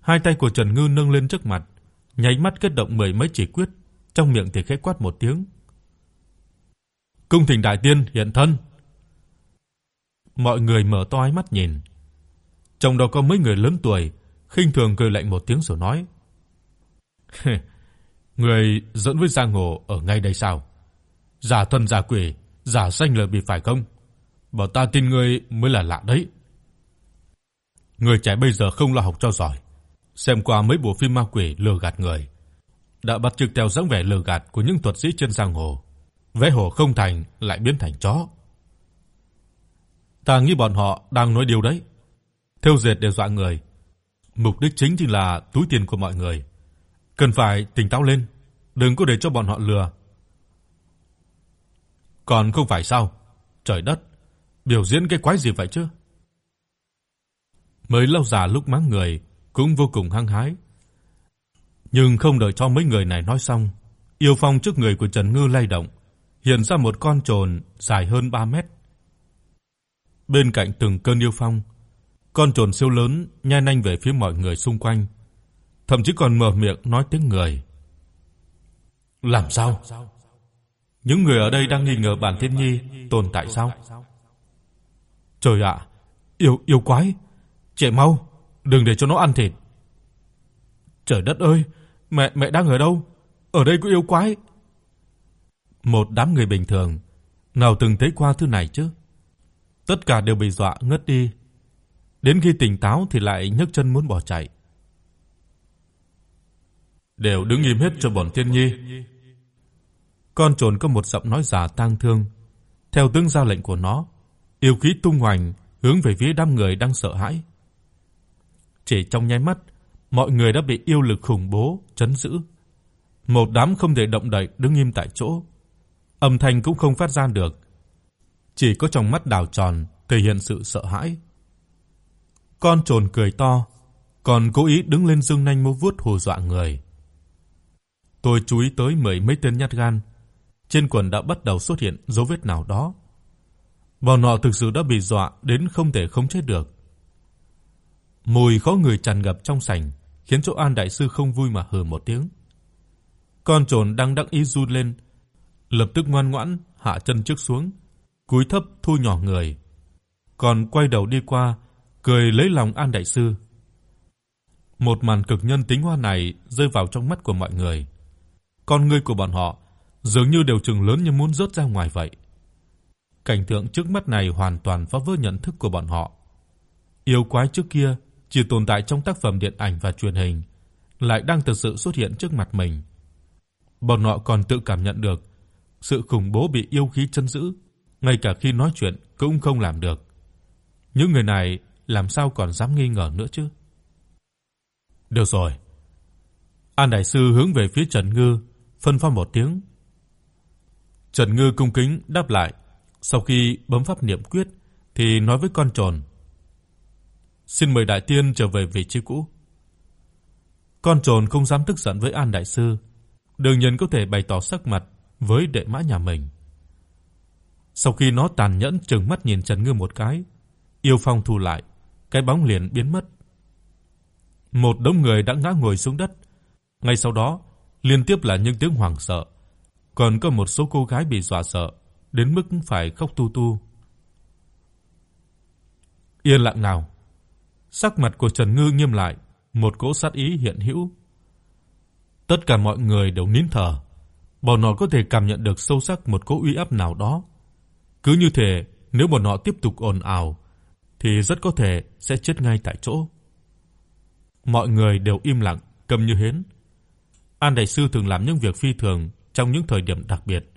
hai tay của Trần Ngư nâng lên trước mặt, nháy mắt kết động mười mấy chỉ quyết, trong miệng thì khẽ quát một tiếng. Cung thỉnh đại tiên hiện thân. Mọi người mở to hai mắt nhìn. Trong đó có mấy người lớn tuổi, khinh thường cười lạnh một tiếng rồi nói: "Người dẫn với giang hồ ở ngay đây sao? Giả thân giả quỷ, giả danh lừa bị phải không? Bảo ta tin ngươi mới là lạ đấy." Người trẻ bây giờ không lo học cho giỏi, xem qua mấy bộ phim ma quỷ lừa gạt người, đã bắt chước theo dáng vẻ lừa gạt của những thuật sĩ trên giang hồ, vẽ hồ không thành lại biến thành chó. Ta nghĩ bọn họ đang nói điều đấy. Theo dệt để dọa người. Mục đích chính chính là túi tiền của mọi người. Cần phải tỉnh táo lên, đừng có để cho bọn họ lừa. Còn không phải sao? Trời đất, biểu diễn cái quái gì vậy chứ? Mới lâu già lúc mắng người cũng vô cùng hăng hái. Nhưng không đợi cho mấy người này nói xong, yêu phong trước người của Trần Ngư lay động, hiện ra một con trồn dài hơn 3 mét. Bên cạnh từng cơn yêu phong, con trồn siêu lớn nhai nhanh về phía mọi người xung quanh, thậm chí còn mở miệng nói tiếng người. Làm sao? Những người ở đây đang nghi ngờ bản Thiên Nhi tồn tại sao? Trời ạ, yêu yêu quái, chạy mau, đừng để cho nó ăn thịt. Trời đất ơi, mẹ mẹ đang ở đâu? Ở đây có yêu quái. Một đám người bình thường nào từng thấy qua thứ này chứ? Tất cả đều bị dọa ngất đi. Đến khi tỉnh táo thì lại nhấc chân muốn bỏ chạy. Đều đứng im hết cho bọn Tiên Nhi. Con trồn có một giọng nói già tang thương, theo tướng ra lệnh của nó, yêu khí tung hoành hướng về phía đám người đang sợ hãi. Chỉ trong nháy mắt, mọi người đã bị yêu lực khủng bố trấn giữ. Một đám không thể động đậy đứng im tại chỗ, âm thanh cũng không phát ra được. Chỉ có trong mắt đảo tròn thể hiện sự sợ hãi. Con trồn cười to, còn cố ý đứng lên dương nhanh múa vuốt hù dọa người. Tôi chú ý tới mười mấy tên nhát gan, trên quần đã bắt đầu xuất hiện dấu vết nào đó. Bọn họ thực sự đã bị dọa đến không thể khống chế được. Mùi khó người tràn ngập trong sảnh, khiến chỗ An đại sư không vui mà hừ một tiếng. Con trồn đang đắc ý run lên, lập tức ngoan ngoãn hạ chân trước xuống, cúi thấp thu nhỏ người, còn quay đầu đi qua, cười lấy lòng An đại sư. Một màn cực nhân tính hoa này rơi vào trong mắt của mọi người. Con ngươi của bọn họ dường như đều trừng lớn như muốn rớt ra ngoài vậy. Cảnh tượng trước mắt này hoàn toàn phá vỡ nhận thức của bọn họ. Yêu quái trước kia chỉ tồn tại trong tác phẩm điện ảnh và truyền hình, lại đang thực sự xuất hiện trước mặt mình. Bọn họ còn tự cảm nhận được sự khủng bố bị yêu khí chân giữ, ngay cả khi nói chuyện cũng không làm được. Những người này làm sao còn dám nghi ngờ nữa chứ? Được rồi. An đại sư hướng về phía Trần Ngư, phân phó một tiếng. Trần Ngư cung kính đáp lại, sau khi bấm pháp niệm quyết thì nói với con trồn: "Xin mời đại tiên trở về vị trí cũ." Con trồn không dám tức giận với An đại sư, đương nhiên có thể bày tỏ sắc mặt với đệ mã nhà mình. Sau khi nó tàn nhẫn trừng mắt nhìn Trần Ngư một cái, yêu phong thu lại, cái bóng liền biến mất. Một đống người đã ngã ngồi xuống đất. Ngay sau đó, liên tiếp là những tiếng hoảng sợ, còn có một số cô gái bị dọa sợ đến mức phải khóc tu tu. Yên lặng nào. Sắc mặt của Trần Ngư nghiêm lại, một cỗ sát ý hiện hữu. Tất cả mọi người đều nín thở, bọn họ có thể cảm nhận được sâu sắc một cỗ uy áp nào đó. Cứ như thế, nếu bọn họ tiếp tục ồn ào thì rất có thể sẽ chết ngay tại chỗ. Mọi người đều im lặng, câm như hến. An đại sư thường làm những việc phi thường trong những thời điểm đặc biệt.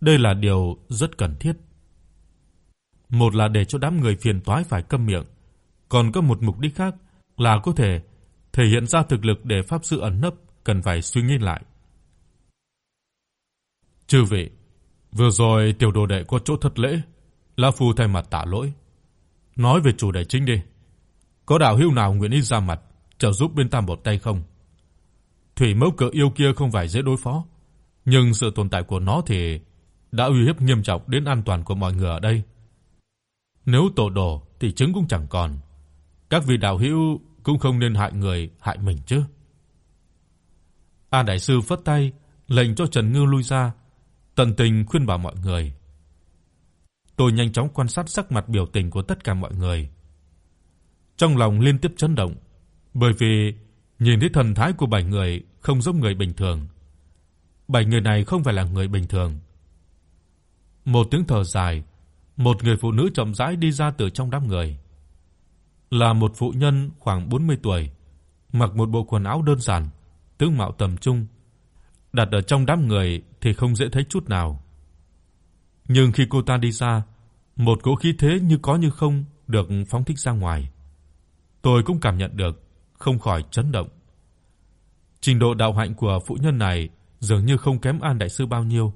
Đây là điều rất cần thiết. Một là để cho đám người phiền toái phải câm miệng, còn có một mục đích khác là có thể thể hiện ra thực lực để pháp sư ẩn nấp cần phải suy nghĩ lại. Chư vị, vừa rồi tiểu đồ đệ có chỗ thất lễ, lão phu thay mặt tạ lỗi. Nói về chủ đề chính đi. Có đạo hữu nào nguyện ý ra mặt trợ giúp bên ta một tay không? Thủy mẫu cự yêu kia không phải dễ đối phó, nhưng sự tồn tại của nó thì đã uy hiếp nghiêm trọng đến an toàn của mọi người ở đây. Nếu tổ đổ thì trứng cũng chẳng còn. Các vị đạo hữu cũng không nên hại người hại mình chứ. An đại sư phất tay, lệnh cho Trần Ngư lui ra, tận tình khuyên bảo mọi người. Tôi nhanh chóng quan sát sắc mặt biểu tình của tất cả mọi người. Trong lòng liên tiếp chấn động, bởi vì nhìn thấy thần thái của bảy người không giống người bình thường. Bảy người này không phải là người bình thường. Một tiếng thở dài, một người phụ nữ chậm rãi đi ra từ trong đám người. Là một phụ nhân khoảng 40 tuổi, mặc một bộ quần áo đơn giản, tướng mạo tầm trung, đặt ở trong đám người thì không dễ thấy chút nào. Nhưng khi cô ta đi ra, một cỗ khí thế như có như không được phóng thích ra ngoài. Tôi cũng cảm nhận được, không khỏi chấn động. Trình độ đạo hạnh của phụ nhân này dường như không kém An đại sư bao nhiêu.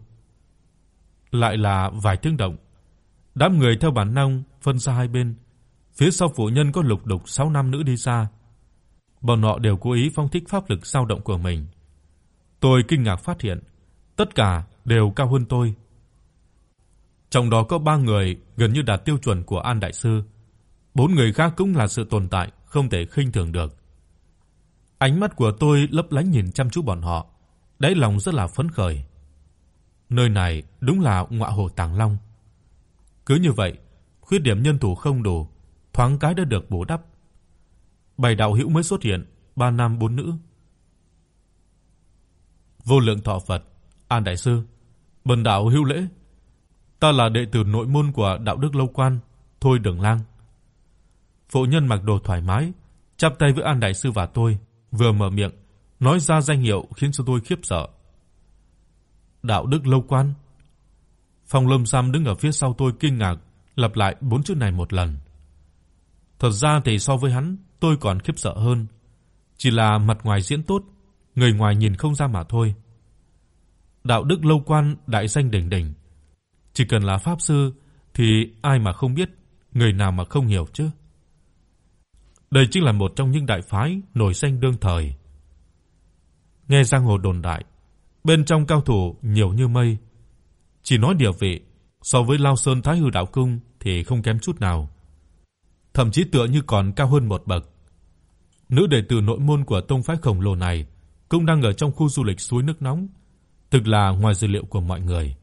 Lại là vài tiếng động, đám người theo bản năng phân ra hai bên, phía sau phụ nhân có lục đục 6 nam nữ đi ra. Bọn họ đều cố ý phóng thích pháp lực dao động của mình. Tôi kinh ngạc phát hiện, tất cả đều cao hơn tôi. Trong đó có 3 người gần như đạt tiêu chuẩn của An đại sư, bốn người khác cũng là sự tồn tại không thể khinh thường được. Ánh mắt của tôi lấp lánh nhìn chăm chú bọn họ, đáy lòng rất là phấn khởi. Nơi này đúng là ngọa hồ Tàng Long. Cứ như vậy, khuyết điểm nhân thủ không đủ, thoáng cái đã được bổ đắp. Bảy đạo hữu mới xuất hiện, ba nam bốn nữ. Vô lượng thọ Phật, An đại sư, bần đạo hữu lễ. Ta là đệ tử nội môn của đạo đức lâu quan, thôi Đường Lang. Phụ nhân mặc đồ thoải mái, chắp tay với An đại sư và tôi, vừa mở miệng, nói ra danh hiệu khiến cho tôi khiếp sợ. Đạo đức lâu quan. Phong Lâm Sam đứng ở phía sau tôi kinh ngạc, lặp lại bốn chữ này một lần. Thật ra thì so với hắn, tôi còn khiếp sợ hơn, chỉ là mặt ngoài diễn tốt, người ngoài nhìn không ra mà thôi. Đạo đức lâu quan đại danh đỉnh đỉnh, chỉ cần là pháp sư thì ai mà không biết, người nào mà không hiểu chứ. Đây chính là một trong những đại phái nổi danh đương thời. Nghe giang hồ đồn đại, bên trong cao thủ nhiều như mây, chỉ nói địa vị so với Lao Sơn Thái Hư đạo cung thì không kém chút nào. Thậm chí tựa như còn cao hơn một bậc. nữ đệ tử nội môn của tông phái khổng lồ này cũng đang ở trong khu du lịch suối nước nóng, thực là ngoài dự liệu của mọi người.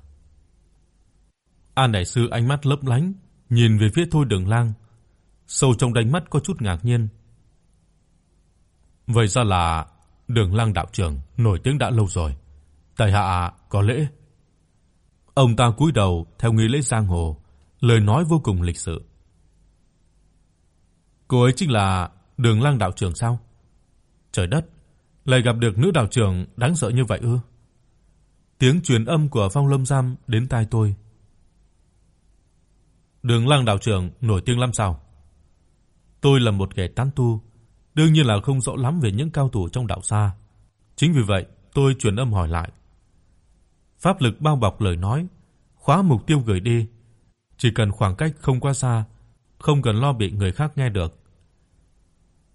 An đại sư ánh mắt lấp lánh, nhìn về phía Thôi Đường Lang, sâu trong đáy mắt có chút ngạc nhiên. Vậy ra là Đường Lang đạo trưởng nổi tiếng đã lâu rồi. Tại hạ có lễ. Ông ta cúi đầu theo nghi lễ giang hồ, lời nói vô cùng lịch sự. Cô ấy chính là Đường Lang đạo trưởng sao? Trời đất, lại gặp được nữ đạo trưởng đáng sợ như vậy ư? Tiếng truyền âm của Phong Lâm Giam đến tai tôi. Đường Lang đạo trưởng nổi tiếng lắm sao? Tôi là một kẻ tán tu, đương nhiên là không rõ lắm về những cao thủ trong đạo xa. Chính vì vậy, tôi truyền âm hỏi lại. Pháp lực bao bọc lời nói, khóa mục tiêu gửi đi, chỉ cần khoảng cách không quá xa, không cần lo bị người khác nghe được.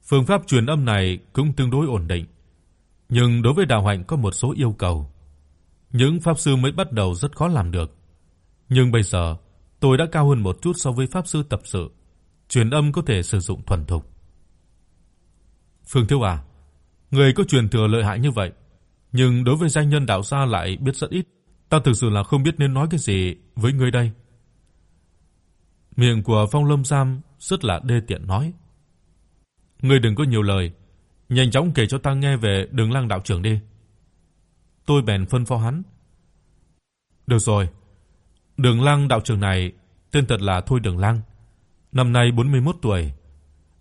Phương pháp truyền âm này cũng tương đối ổn định, nhưng đối với đạo hạnh có một số yêu cầu. Những pháp sư mới bắt đầu rất khó làm được. Nhưng bây giờ, tôi đã cao hơn một chút so với pháp sư tập sự, truyền âm có thể sử dụng thuần thục. Phương Thiếu à, người có truyền thừa lợi hại như vậy, nhưng đối với danh nhân đạo gia lại biết rất ít, ta thực sự là không biết nên nói cái gì với ngươi đây. Miệng của Phong Lâm Sam rất là đê tiện nói: "Ngươi đừng có nhiều lời, nhanh chóng kể cho ta nghe về Đường Lăng đạo trưởng đi." Tôi bèn phân phó hắn. "Được rồi. Đường Lăng đạo trưởng này tên thật là Thôi Đường Lăng, năm nay 41 tuổi."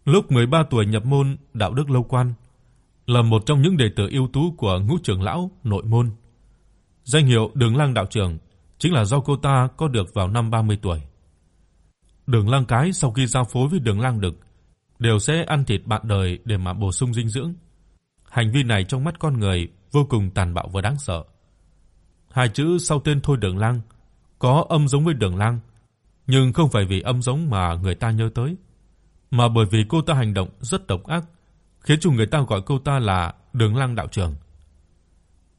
Lúc 13 tuổi nhập môn đạo đức lâu quan, là một trong những đệ tử ưu tú của Ngũ trưởng lão nội môn. Danh hiệu Đường Lăng đạo trưởng chính là do cô ta có được vào năm 30 tuổi. Đường Lăng cái sau khi giao phối với Đường Lăng Đực đều sẽ ăn thịt bạn đời để mà bổ sung dinh dưỡng. Hành vi này trong mắt con người vô cùng tàn bạo và đáng sợ. Hai chữ sau tên Thôi Đường Lăng có âm giống với Đường Lăng, nhưng không phải vì âm giống mà người ta nhớ tới mà bởi vì cô ta hành động rất độc ác, khiến cho người ta gọi cô ta là Đường Lăng đạo trưởng.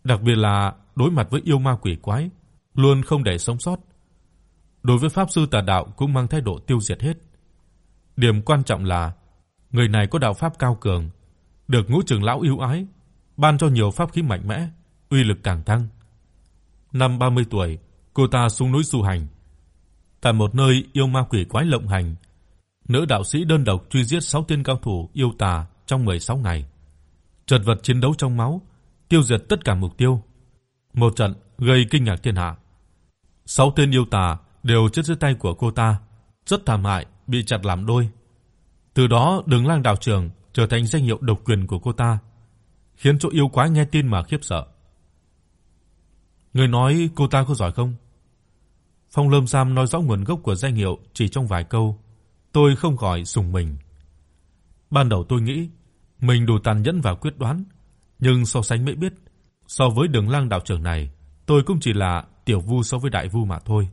Đặc biệt là đối mặt với yêu ma quỷ quái, luôn không để sống sót. Đối với pháp sư tà đạo cũng mang thái độ tiêu diệt hết. Điểm quan trọng là người này có đạo pháp cao cường, được Ngũ trưởng lão yêu ái, ban cho nhiều pháp khí mạnh mẽ, uy lực càng tăng. Năm 30 tuổi, cô ta xuống núi du hành. Tại một nơi yêu ma quỷ quái lộng hành, nữ đạo sĩ đơn độc truy giết 6 tên cao thủ yêu tà trong 16 ngày. trật vật chiến đấu trong máu, tiêu diệt tất cả mục tiêu. Một trận gây kinh ngạc thiên hạ. 6 tên yêu tà đều chết dưới tay của cô ta, rất thảm hại, bị chặt làm đôi. Từ đó, Đường Lang đạo trưởng trở thành danh hiệu độc quyền của cô ta, khiến chỗ yêu quái nghe tin mà khiếp sợ. Người nói cô ta có giỏi không? Phong Lâm Sam nói rõ nguồn gốc của danh hiệu chỉ trong vài câu, tôi không khỏi sùng mình. Ban đầu tôi nghĩ mình đủ tàn nhẫn và quyết đoán, nhưng so sánh mới biết, so với Đường Lang đạo trưởng này, tôi cũng chỉ là tiểu vu so với đại vu mà thôi.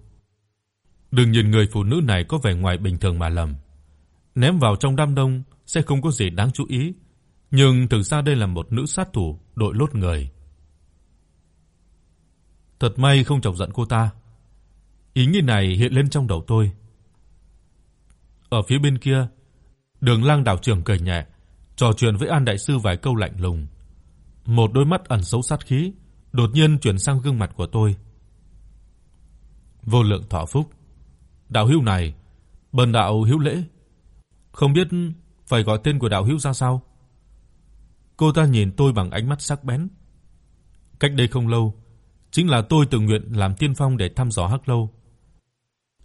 Đừng nhìn người phụ nữ này có vẻ ngoài bình thường mà lầm. Ném vào trong đám đông sẽ không có gì đáng chú ý, nhưng thực ra đây là một nữ sát thủ đội lốt người. Thật may không chọc giận cô ta. Ý nghĩ này hiện lên trong đầu tôi. Ở phía bên kia, Đường Lang đạo trưởng cười nhẹ, trò chuyện với An đại sư vài câu lạnh lùng. Một đôi mắt ẩn giấu sát khí đột nhiên chuyển sang gương mặt của tôi. Vô lượng thọ phúc. Đạo hữu này, bần đạo hữu lễ. Không biết phải gọi tên của đạo hữu ra sao? Cô ta nhìn tôi bằng ánh mắt sắc bén. Cách đây không lâu, chính là tôi tự nguyện làm tiên phong để thăm dò Hắc lâu.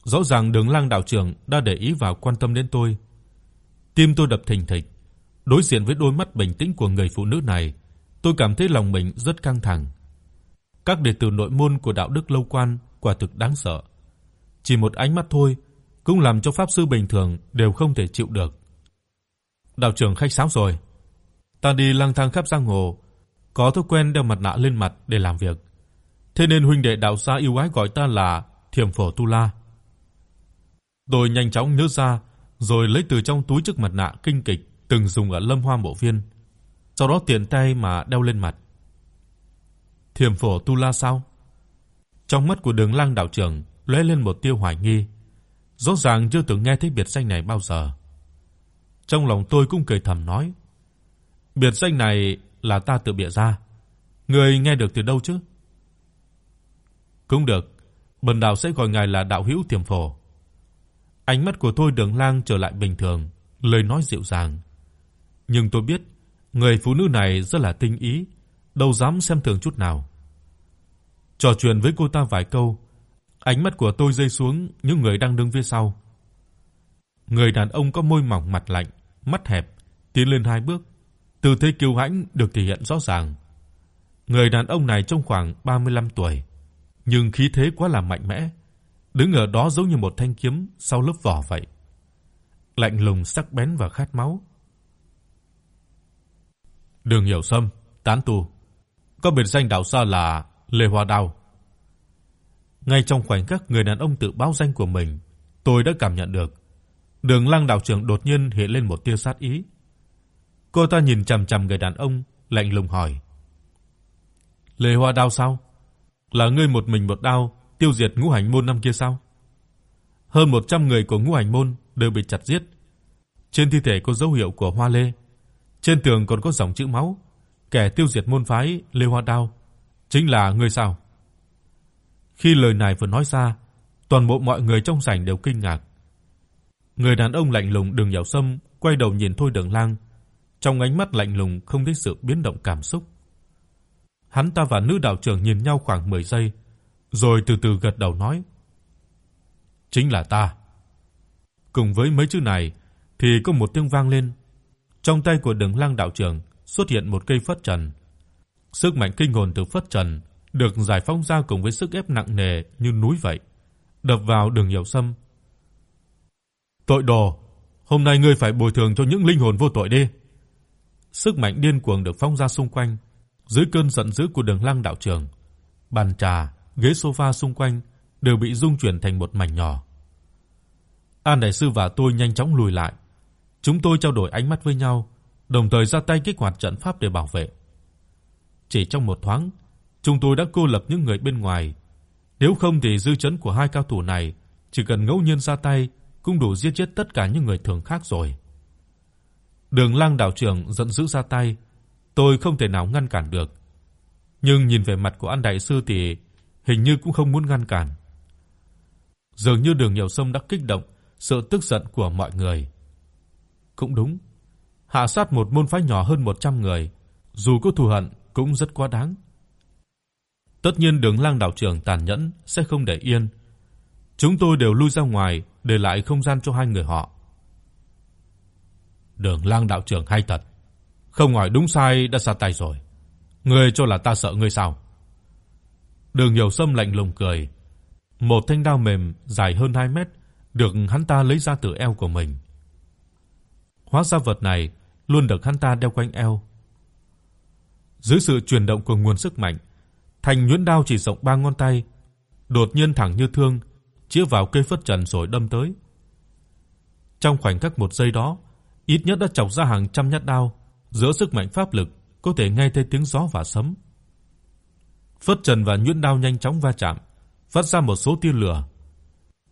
Rõ ràng Đường Lang đạo trưởng đã để ý và quan tâm đến tôi. Tim tôi đập thình thịch, đối diện với đôi mắt bình tĩnh của người phụ nữ này, tôi cảm thấy lòng mình rất căng thẳng. Các đệ tử nội môn của đạo đức lâu quan quả thực đáng sợ. Chỉ một ánh mắt thôi cũng làm cho pháp sư bình thường đều không thể chịu được. Đạo trưởng khách sáo rồi. Ta đi lang thang khắp giang hồ, có thói quen đeo mặt nạ lên mặt để làm việc. Thế nên huynh đệ đạo gia yêu ái gọi ta là Thiểm Phổ Tu La. Tôi nhanh chóng nhớ ra, rồi lấy từ trong túi chiếc mặt nạ kinh kịch từng dùng ở Lâm Hoa Mộ Viên, sau đó tiện tay mà đeo lên mặt. Thiểm phổ tu la sao? Trong mắt của Đường lang đạo trưởng lóe lên một tia hoài nghi, rõ ràng chưa từng nghe thấy biệt danh này bao giờ. Trong lòng tôi cũng cười thầm nói, Biệt danh này là ta tự bịa ra. người nghe được từ đâu chứ? Cũng được, bần đạo sẽ gọi ngài là đạo hữu Thiểm Phổ. Ánh mắt của tôi Đường Lang trở lại bình thường, lời nói dịu dàng. Nhưng tôi biết, người phụ nữ này rất là tinh ý, đâu dám xem thường chút nào. Trò chuyện với cô ta vài câu, ánh mắt của tôi rơi xuống những người đang đứng phía sau. Người đàn ông có môi mỏng mặt lạnh, mắt hẹp, tiến lên hai bước, tư thế kiêu hãnh được thể hiện rõ ràng. Người đàn ông này trông khoảng 35 tuổi, nhưng khí thế quá là mạnh mẽ, đứng ở đó giống như một thanh kiếm sau lớp vỏ vậy. Lạnh lùng sắc bén và khát máu. Đường Hiểu Sâm, tán tu, có biệt danh đạo xa là Lê Hoa Đao. Ngay trong khoảnh khắc người đàn ông tự báo danh của mình, tôi đã cảm nhận được Đường Lăng đạo trưởng đột nhiên hiện lên một tia sát ý. Cô ta nhìn chằm chằm người đàn ông, lạnh lùng hỏi: "Lê Hoa Đao sao? Là ngươi một mình một đao tiêu diệt ngũ hành môn năm kia sao?" Hơn 100 người của ngũ hành môn đều bị chặt giết. Trên thi thể có dấu hiệu của hoa lê, trên tường còn có dòng chữ máu, kẻ tiêu diệt môn phái Lê Hoa Đao chính là ngươi sao? Khi lời này vừa nói ra, toàn bộ mọi người trong sảnh đều kinh ngạc. Người đàn ông lạnh lùng Đường Hiểu Sâm quay đầu nhìn Thôi Đường Lang, trong ánh mắt lạnh lùng không thấy sự biến động cảm xúc. Hắn ta và nữ đạo trưởng nhìn nhau khoảng 10 giây, rồi từ từ gật đầu nói: "Chính là ta." Cùng với mấy chữ này thì có một tiếng vang lên. Trong tay của Đường Lang đạo trưởng xuất hiện một cây phất trần. Sức mạnh kinh hồn từ phất trần được giải phóng ra cùng với sức ép nặng nề như núi vậy, đập vào Đường Hiểu Sâm Tội đồ, hôm nay ngươi phải bồi thường cho những linh hồn vô tội đi. Sức mạnh điên cuồng được phóng ra xung quanh, dưới cơn giận dữ của Đường Lăng đạo trưởng, bàn trà, ghế sofa xung quanh đều bị rung chuyển thành một mảnh nhỏ. An đại sư và tôi nhanh chóng lùi lại. Chúng tôi trao đổi ánh mắt với nhau, đồng thời ra tay kích hoạt trận pháp để bảo vệ. Chỉ trong một thoáng, chúng tôi đã cô lập những người bên ngoài. Nếu không thì dư chấn của hai cao thủ này chỉ cần ngẫu nhiên ra tay cũng đủ giết chết tất cả những người thường khác rồi. Đường Lang đạo trưởng giận dữ ra tay, tôi không thể nào ngăn cản được. Nhưng nhìn về mặt của An đại sư thì hình như cũng không muốn ngăn cản. Dường như Đường Nhiều Sâm đã kích động sự tức giận của mọi người. Cũng đúng, hạ sát một môn phái nhỏ hơn 100 người, dù có thù hận cũng rất quá đáng. Tất nhiên Đường lang đạo trưởng tàn nhẫn sẽ không để yên. Chúng tôi đều lui ra ngoài để lại không gian cho hai người họ. Đường Lang đạo trưởng hay thật, không hỏi đúng sai đã ra tay rồi. Ngươi cho là ta sợ ngươi sao? Đường Hiểu Sâm lạnh lùng cười, một thanh đao mềm dài hơn 2 mét được hắn ta lấy ra từ eo của mình. Hóa ra vật này luôn được hắn ta đeo quanh eo. Dưới sự chuyển động của nguồn sức mạnh, thanh nhuyễn đao chỉ rộng ba ngón tay, đột nhiên thẳng như thương chĩa vào cây phất trần rồi đâm tới. Trong khoảnh khắc một giây đó, ít nhất đã chọc ra hàng trăm nhát đao, giữa sức mạnh pháp lực có thể nghe thấy tiếng gió và sấm. Phất trần và nhuyễn đao nhanh chóng va chạm, phát ra một số tia lửa.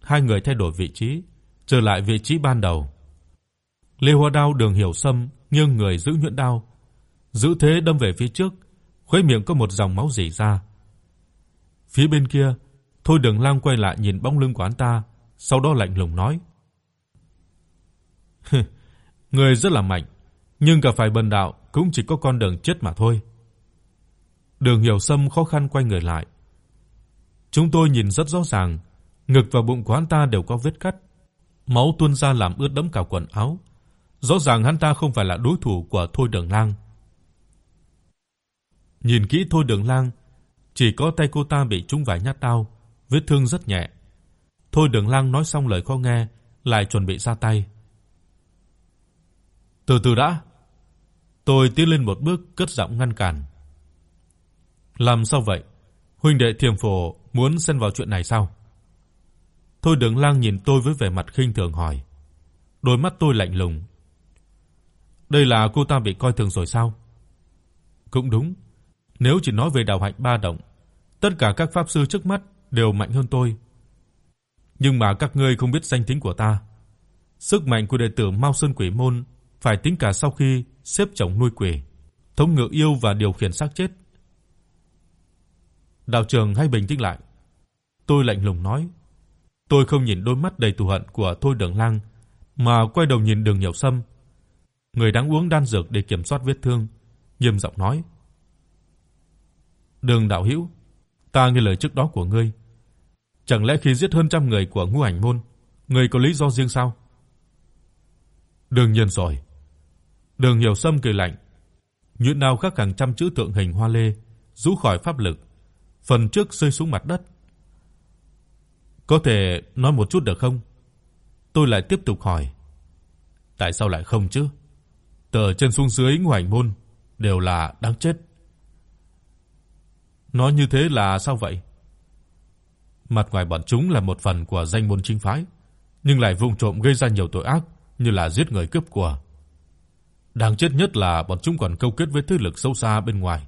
Hai người thay đổi vị trí, trở lại vị trí ban đầu. Lê Hoa đao Đường Hiểu Sâm nghiêng người giữ nhuyễn đao, giữ thế đâm về phía trước, khóe miệng có một dòng máu rỉ ra. Phía bên kia, Thôi Đường Lang quay lại nhìn bóng lưng của hắn ta, sau đó lạnh lùng nói: "Ngươi rất là mạnh, nhưng cả phải bần đạo cũng chỉ có con đường chết mà thôi." Đường Hiểu Sâm khó khăn quay người lại. Chúng tôi nhìn rất rõ ràng, ngực và bụng của hắn ta đều có vết cắt, máu tuôn ra làm ướt đẫm cả quần áo. Rõ ràng hắn ta không phải là đối thủ của Thôi Đường Lang. Nhìn kỹ Thôi Đường Lang, chỉ có tay cô ta bị trúng vài nhát dao, vết thương rất nhẹ. Thôi Đường Lang nói xong lời khó nghe, lại chuẩn bị ra tay. Từ từ đã. Tôi tiến lên một bước cất giọng ngăn cản. Làm sao vậy? Huynh đệ Thiểm Phổ muốn xen vào chuyện này sao? Thôi Đường Lang nhìn tôi với vẻ mặt khinh thường hỏi. Đôi mắt tôi lạnh lùng. Đây là cô ta bị coi thường rồi sao? Cũng đúng. Nếu chỉ nói về đạo hạnh ba động, tất cả các pháp sư trước mắt đều mạnh hơn tôi. Nhưng mà các ngươi không biết danh tính của ta. Sức mạnh của đệ tử Mao Sơn Quỷ môn phải tính cả sau khi xếp chồng nuôi quỷ. thống ngự yêu và điều khiển xác chết. Đạo trưởng hãy bình tĩnh lại. Tôi lạnh lùng nói. Tôi không nhìn đôi mắt đầy thù hận của Thôi Đường Lang, mà quay đầu nhìn Đường Hiểu Sâm. Người đang uống đan dược để kiểm soát vết thương, nghiêm giọng nói: "Đường đạo hữu, ta nghe lời trước đó của ngươi, chẳng lẽ khi giết hơn trăm người của Ngũ Hành môn, ngươi có lý do riêng sao?" Đương nhiên rồi. Đường Hiểu Sâm cười lạnh, nhuyễn đao khắc hàng trăm chữ tượng hình hoa lê rũ khỏi pháp lực, phần trước rơi xuống mặt đất. Có thể nói một chút được không? Tôi lại tiếp tục hỏi. Tại sao lại không chứ? Từ trên xuống dưới ngoài môn đều là đáng chết. Nói như thế là sao vậy? Mặt ngoài bọn chúng là một phần của danh môn chính phái, nhưng lại vụng trộm gây ra nhiều tội ác như là giết người cướp của. Đáng chết nhất là bọn chúng còn câu kết với thế lực sâu xa bên ngoài,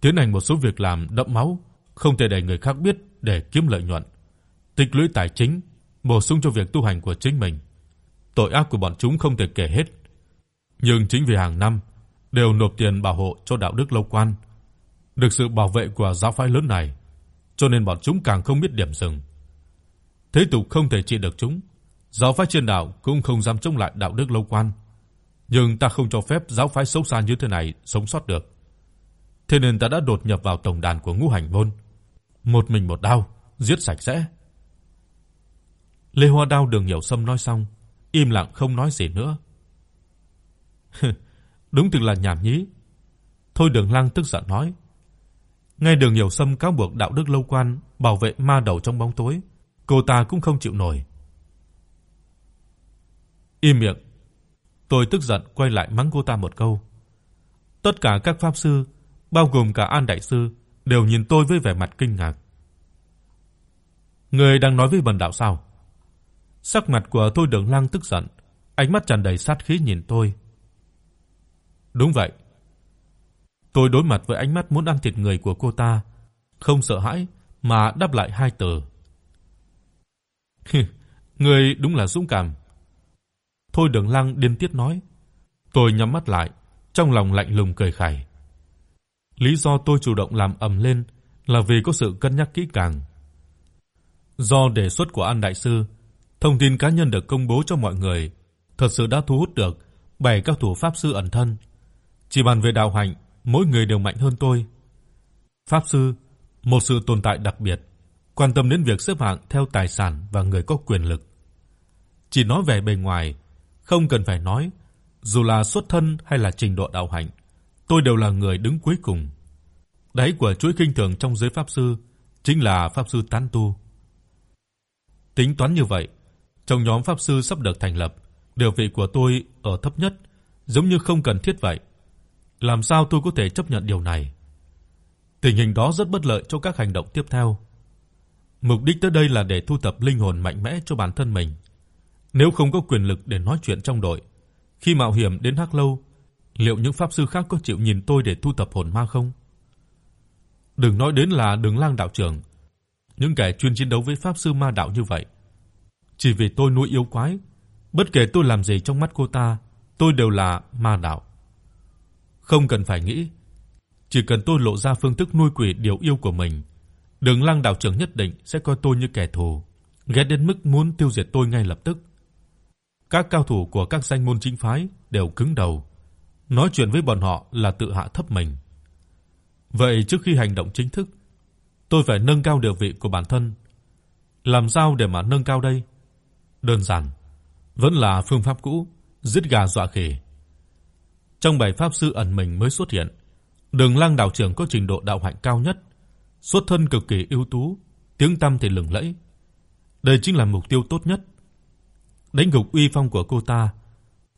tiến hành một số việc làm đẫm máu, không thể để người khác biết để kiếm lợi nhuận, tích lũy tài chính, bổ sung cho việc tu hành của chính mình. Tội ác của bọn chúng không thể kể hết. Nhưng chính vì hàng năm đều nộp tiền bảo hộ cho đạo đức lâu quan, được sự bảo vệ của giáo phái lớn này, cho nên bọn chúng càng không biết điểm dừng. Thế tục không thể trị được chúng, giáo phái trên đạo cũng không dám chống lại đạo đức lâu quan. Nhưng ta không cho phép giáo phái xấu xa như thế này sống sót được. Thế nên ta đã đột nhập vào tổng đàn của Ngũ Hành môn, một mình một đao, giết sạch sẽ. Lê Hoa Đao Đường Hiểu Sâm nói xong, im lặng không nói gì nữa. Đúng thực là nhảm nhí. Thôi Đường Lăng tức giận nói. Ngay Đường Hiểu Sâm cáo buộc đạo đức lâu quan bảo vệ ma đầu trong bóng tối, cô ta cũng không chịu nổi. Im miệng. Tôi tức giận quay lại mắng cô ta một câu. Tất cả các pháp sư, bao gồm cả An đại sư, đều nhìn tôi với vẻ mặt kinh ngạc. Người đang nói với bần đạo sao? Sắc mặt của Thôi Đường Lăng tức giận, ánh mắt tràn đầy sát khí nhìn tôi. Đúng vậy. Tôi đối mặt với ánh mắt muốn ăn thịt người của cô ta, không sợ hãi mà đáp lại hai từ. Ngươi đúng là dũng cảm. Thôi Đường Lăng điên tiết nói. Tôi nhắm mắt lại, trong lòng lạnh lùng cười khẩy. Lý do tôi chủ động làm ầm lên là vì có sự cân nhắc kỹ càng. Do đề xuất của An đại sư, thông tin cá nhân được công bố cho mọi người, thật sự đã thu hút được bảy các thủ pháp sư ẩn thân. Chỉ bàn về đạo hạnh, mỗi người đều mạnh hơn tôi. Pháp sư, một sự tồn tại đặc biệt, quan tâm đến việc xếp hạng theo tài sản và người có quyền lực. Chỉ nói về bề ngoài, không cần phải nói, dù là xuất thân hay là trình độ đạo hạnh, tôi đều là người đứng cuối cùng. Đáy của chuỗi kinh thường trong giới pháp sư chính là pháp sư tán tu. Tính toán như vậy, trong nhóm pháp sư sắp được thành lập, địa vị của tôi ở thấp nhất, giống như không cần thiết vậy. Làm sao tôi có thể chấp nhận điều này? Tình hình đó rất bất lợi cho các hành động tiếp theo. Mục đích tới đây là để thu thập linh hồn mạnh mẽ cho bản thân mình. Nếu không có quyền lực để nói chuyện trong đội, khi mạo hiểm đến Hắc Lâu, liệu những pháp sư khác có chịu nhìn tôi để thu thập hồn ma không? Đừng nói đến là Đường Lang đạo trưởng, những kẻ chuyên chiến đấu với pháp sư ma đạo như vậy, chỉ vì tôi nuôi yêu quái, bất kể tôi làm gì trong mắt cô ta, tôi đều là ma đạo. Không cần phải nghĩ, chỉ cần tôi lộ ra phương thức nuôi quỷ điều yêu của mình, Đường Lang đạo trưởng nhất định sẽ coi tôi như kẻ thù, ghét đến mức muốn tiêu diệt tôi ngay lập tức. Các cao thủ của các danh môn chính phái đều cứng đầu, nói chuyện với bọn họ là tự hạ thấp mình. Vậy trước khi hành động chính thức, tôi phải nâng cao địa vị của bản thân. Làm sao để mà nâng cao đây? Đơn giản, vẫn là phương pháp cũ, giết gà dọa khỉ. Trong bảy pháp sư ẩn mình mới xuất hiện, Đường Lăng đạo trưởng có trình độ đạo hạnh cao nhất, xuất thân cực kỳ ưu tú, tiếng tăm thì lừng lẫy. Đây chính là mục tiêu tốt nhất. Đánh gục uy phong của cô ta,